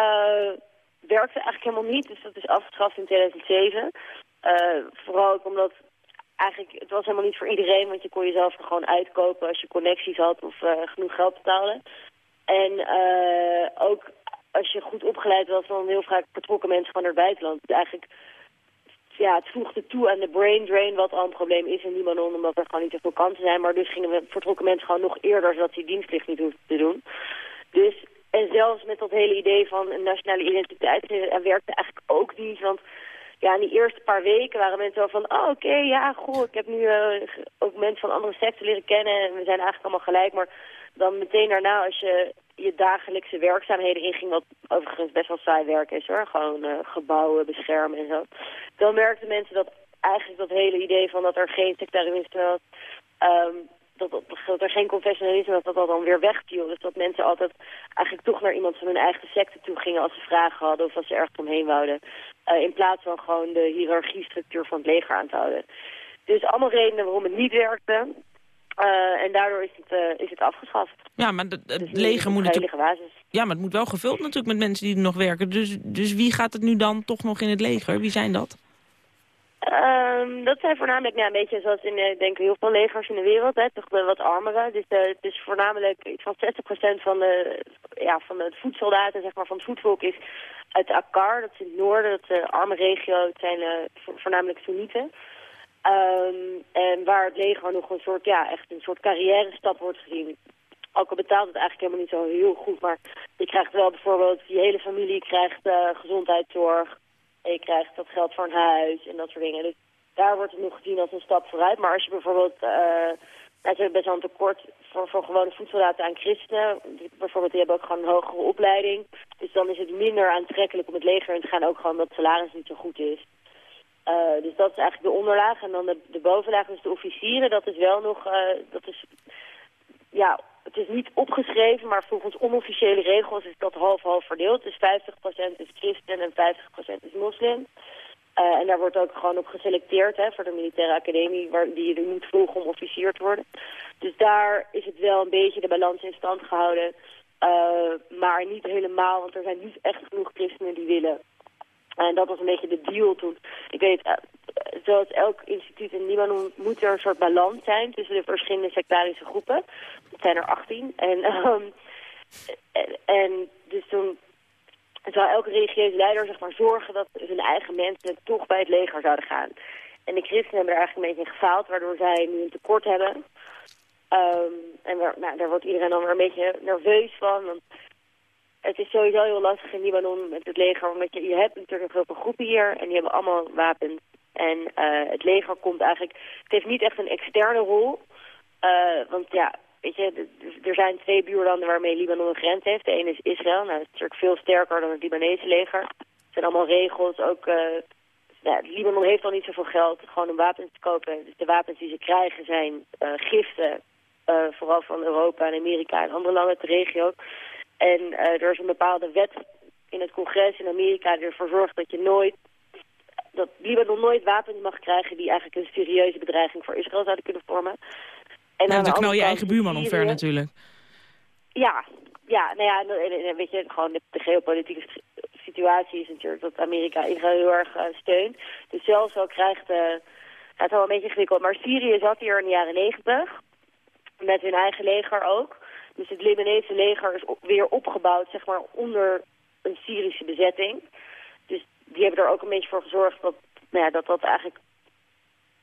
Speaker 8: Uh, werkte eigenlijk helemaal niet, dus dat is afgeschaft in 2007. Uh, eh, vooral ook omdat eigenlijk, het was helemaal niet voor iedereen, want je kon jezelf er gewoon uitkopen als je connecties had of genoeg geld betalen. En uh, ook als je goed opgeleid was, dan heel vaak vertrokken mensen van het buitenland. Dus eigenlijk ja, het voegde toe aan de brain drain, wat al een probleem is in Libanon, omdat er gewoon niet zoveel kansen zijn. Maar dus gingen we vertrokken mensen gewoon nog eerder, zodat ze die dienstplicht niet hoefden te doen. Dus, en zelfs met dat hele idee van een nationale identiteit, er werkte eigenlijk ook niet, want ja, in die eerste paar weken waren mensen zo van, oh oké, ja, goh, ik heb nu uh, ook mensen van andere secten leren kennen en we zijn eigenlijk allemaal gelijk, maar dan meteen daarna, als je je dagelijkse werkzaamheden inging, wat overigens best wel saai werk is hoor, gewoon uh, gebouwen beschermen en zo, dan merkten mensen dat eigenlijk dat hele idee van dat er geen sectarisme was, um, dat, dat, er geen confessionalisme dat dat dan weer wegviel. Dus dat mensen altijd eigenlijk toch naar iemand van hun eigen secte toe gingen als ze vragen hadden of als ze ergens omheen wouden. Uh, in plaats van gewoon de hiërarchiestructuur van het leger aan te houden. Dus allemaal redenen waarom het niet werkte. Uh, en daardoor is het, uh, is het afgeschaft.
Speaker 3: Ja, maar de, het dus leger moet natuurlijk...
Speaker 8: Basis.
Speaker 3: Ja, maar het moet wel gevuld natuurlijk met mensen die er nog werken. Dus, dus wie gaat het nu dan toch nog in het leger? Wie zijn dat?
Speaker 8: Um, dat zijn voornamelijk ja, een beetje zoals in uh, denk ik, heel veel legers in de wereld, hè, toch de wat armere. Dus uh, het is voornamelijk iets van 60% van de, ja, van de voedsoldaten, zeg maar, van het voetvolk is uit Akkar. Dat is in het noorden, dat is de arme regio. Het zijn uh, voornamelijk Soenieten. Um, en waar het leger nog een soort, ja, echt een soort carrière stap wordt gezien. Ook al betaalt het eigenlijk helemaal niet zo heel goed, maar je krijgt wel bijvoorbeeld, je hele familie krijgt uh, gezondheidszorg. En je krijgt dat geld voor een huis en dat soort dingen. Dus daar wordt het nog gezien als een stap vooruit. Maar als je bijvoorbeeld, uh, nou, ze hebben best wel een tekort voor, gewone voedselraten aan christenen. Bijvoorbeeld, die hebben ook gewoon een hogere opleiding. Dus dan is het minder aantrekkelijk om het leger in te gaan, ook gewoon omdat het salaris niet zo goed is. Uh, dus dat is eigenlijk de onderlaag. En dan de, bovenlaag, dus de officieren, dat is wel nog, uh, dat is, ja, het is niet opgeschreven, maar volgens onofficiële regels is dat half-half verdeeld. Dus 50% is christen en 50% is moslim. Uh, en daar wordt ook gewoon op geselecteerd hè, voor de militaire academie, waar, die je moet volgen om officier te worden. Dus daar is het wel een beetje de balans in stand gehouden. Maar niet helemaal, want er zijn niet echt genoeg christenen die willen. En dat was een beetje de deal toen. Ik weet, uh, zoals elk instituut in Libanon moet er een soort balans zijn tussen de verschillende sectarische groepen. Het zijn er 18. En, um, *laughs* en, en dus toen zou elke religieuze leider zeg maar, zorgen dat hun eigen mensen toch bij het leger zouden gaan. En de christenen hebben er eigenlijk een beetje in gefaald, waardoor zij nu een tekort hebben. Um, en waar, nou, daar wordt iedereen dan weer een beetje nerveus van. Want het is sowieso heel lastig in Libanon met het leger, omdat je, je hebt natuurlijk heel veel groepen hier en die hebben allemaal wapens. En uh, het leger komt eigenlijk, het heeft niet echt een externe rol. Uh, want ja, weet je, er zijn twee buurlanden waarmee Libanon een grens heeft. De ene is Israël, nou, dat is natuurlijk veel sterker dan het Libanese leger. Er zijn allemaal regels, ook... Uh, ja, Libanon heeft al niet zoveel geld gewoon om wapens te kopen. Dus de wapens die ze krijgen zijn giften, vooral van Europa en Amerika en andere landen uit de regio. En uh, er is een bepaalde wet in het congres in Amerika die ervoor zorgt dat je nooit dat Libanon nooit wapens mag krijgen die eigenlijk een serieuze bedreiging voor Israël zouden kunnen vormen.
Speaker 3: En nou, dan knal je eigen buurman omver natuurlijk.
Speaker 8: Ja, ja, nou ja, weet je, gewoon de, geopolitieke situatie is natuurlijk dat Amerika Israël heel erg uh, steunt. Dus zelfs al krijgt, uh, het wel een beetje ingewikkeld, maar Syrië zat hier in de jaren negentig, met hun eigen leger ook. Dus het Libanese leger is op, weer opgebouwd, zeg maar, onder een Syrische bezetting. Dus die hebben er ook een beetje voor gezorgd dat nou ja, dat, dat eigenlijk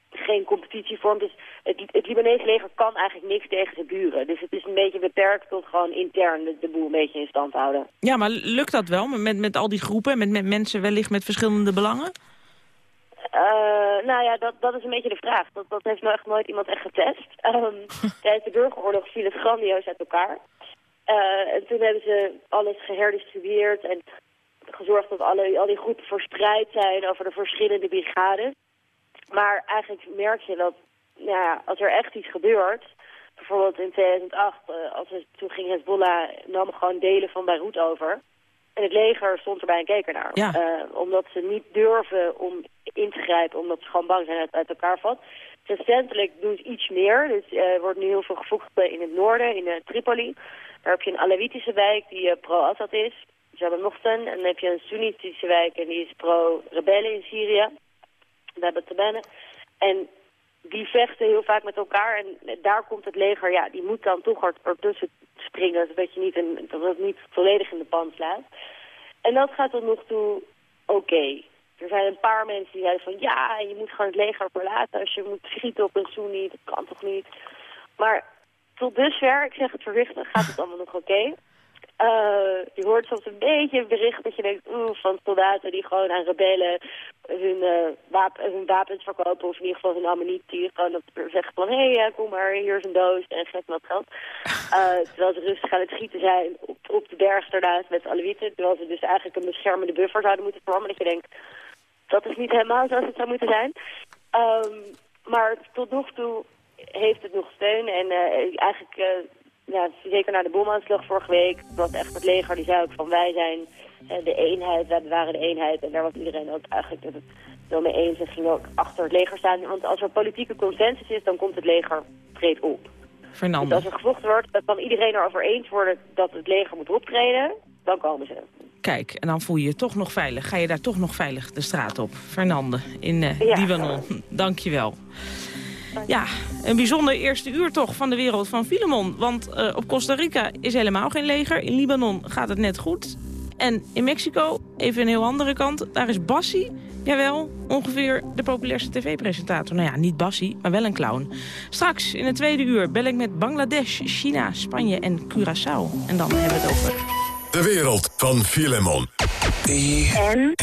Speaker 8: geen competitie vormt. Dus het, Libanese leger kan eigenlijk niks tegen zijn buren. Dus het is een beetje beperkt tot gewoon intern de, de boel een beetje in stand houden.
Speaker 3: Ja, maar lukt dat wel met, met al die groepen, met, met mensen wellicht met verschillende belangen?
Speaker 8: Uh, nou ja, dat, dat is een beetje de vraag. Dat, dat heeft nog echt nooit iemand echt getest. Um, *laughs* tijdens de burgeroorlog viel het grandioos uit elkaar. Uh, en toen hebben ze alles geherdistribueerd en gezorgd dat alle, al die groepen verspreid zijn over de verschillende brigades. Maar eigenlijk merk je dat nou ja, als er echt iets gebeurt... Bijvoorbeeld in 2008, uh, als toen ging Hezbollah, nam gewoon delen van Beirut over. En het leger stond erbij en keek ernaar.
Speaker 3: Ja.
Speaker 8: Uh, omdat ze niet durven om in te grijpen, omdat ze gewoon bang zijn dat het uit elkaar valt. Recentelijk doen ze iets meer. Dus uh, er wordt nu heel veel gevoegd in het noorden, in uh, Tripoli. Daar heb je een Alawitische wijk die uh, pro-Assad is. Jabal Mohsen. En dan heb je een Soenitische wijk en die is pro-rebellen in Syrië. Daar hebben te En die vechten heel vaak met elkaar. En daar komt het leger, ja, die moet dan toch ertussen springen. Zodat, je niet een, dat het niet volledig in de pan slaat. En dat gaat tot nog toe oké. Er zijn een paar mensen die zeiden van ja, je moet gewoon het leger verlaten als je moet schieten op een Soenie. Dat kan toch niet? Maar tot dusver, ik zeg het voorzichtig, gaat het allemaal nog oké. Uh, je hoort soms een beetje een bericht dat je denkt, oeh, van soldaten die gewoon aan rebellen hun, uh, wapen, hun wapens verkopen, of in ieder geval hun ammunitie. Gewoon ze zeggen van, hé, hey, kom maar, hier is een doos en geef me wat geld. Uh, *laughs* terwijl ze rustig aan het schieten zijn op, op de berg daarnaast met Alewieten. Terwijl ze dus eigenlijk een beschermende buffer zouden moeten vormen. Dat je denkt, dat is niet helemaal zoals het zou moeten zijn. Um, maar tot nog toe heeft het nog steun. En eh, eigenlijk, eh, ja, zeker na de bomaanslag vorige week, was echt het leger die zei ook van wij zijn eh, de eenheid, wij bewaren de eenheid. En daar was iedereen ook eigenlijk het wel mee eens en ging ook achter het leger staan. Want als er politieke consensus is, dan komt het leger treed op.
Speaker 3: Fernando.
Speaker 8: Dus als er gevochten wordt, dan kan iedereen erover eens worden dat het leger moet optreden. Dan komen ze.
Speaker 3: Kijk, en dan voel je je toch nog veilig. Ga je daar toch nog veilig de straat op. Fernande in eh
Speaker 8: Ja.
Speaker 3: Libanon. *laughs* Dank je wel. Ja, een bijzonder eerste uur toch van de wereld van Filemon. Want eh, op Costa Rica is helemaal geen leger. In Libanon gaat het net goed. En in Mexico, even een heel andere kant, daar is Bassi, jawel, ongeveer de populairste tv-presentator. Nou ja, niet Bassi, maar wel een clown. Straks in het tweede uur bel ik met Bangladesh, China, Spanje en Curaçao. En dan hebben we het over
Speaker 2: De wereld van Filemon.
Speaker 8: En?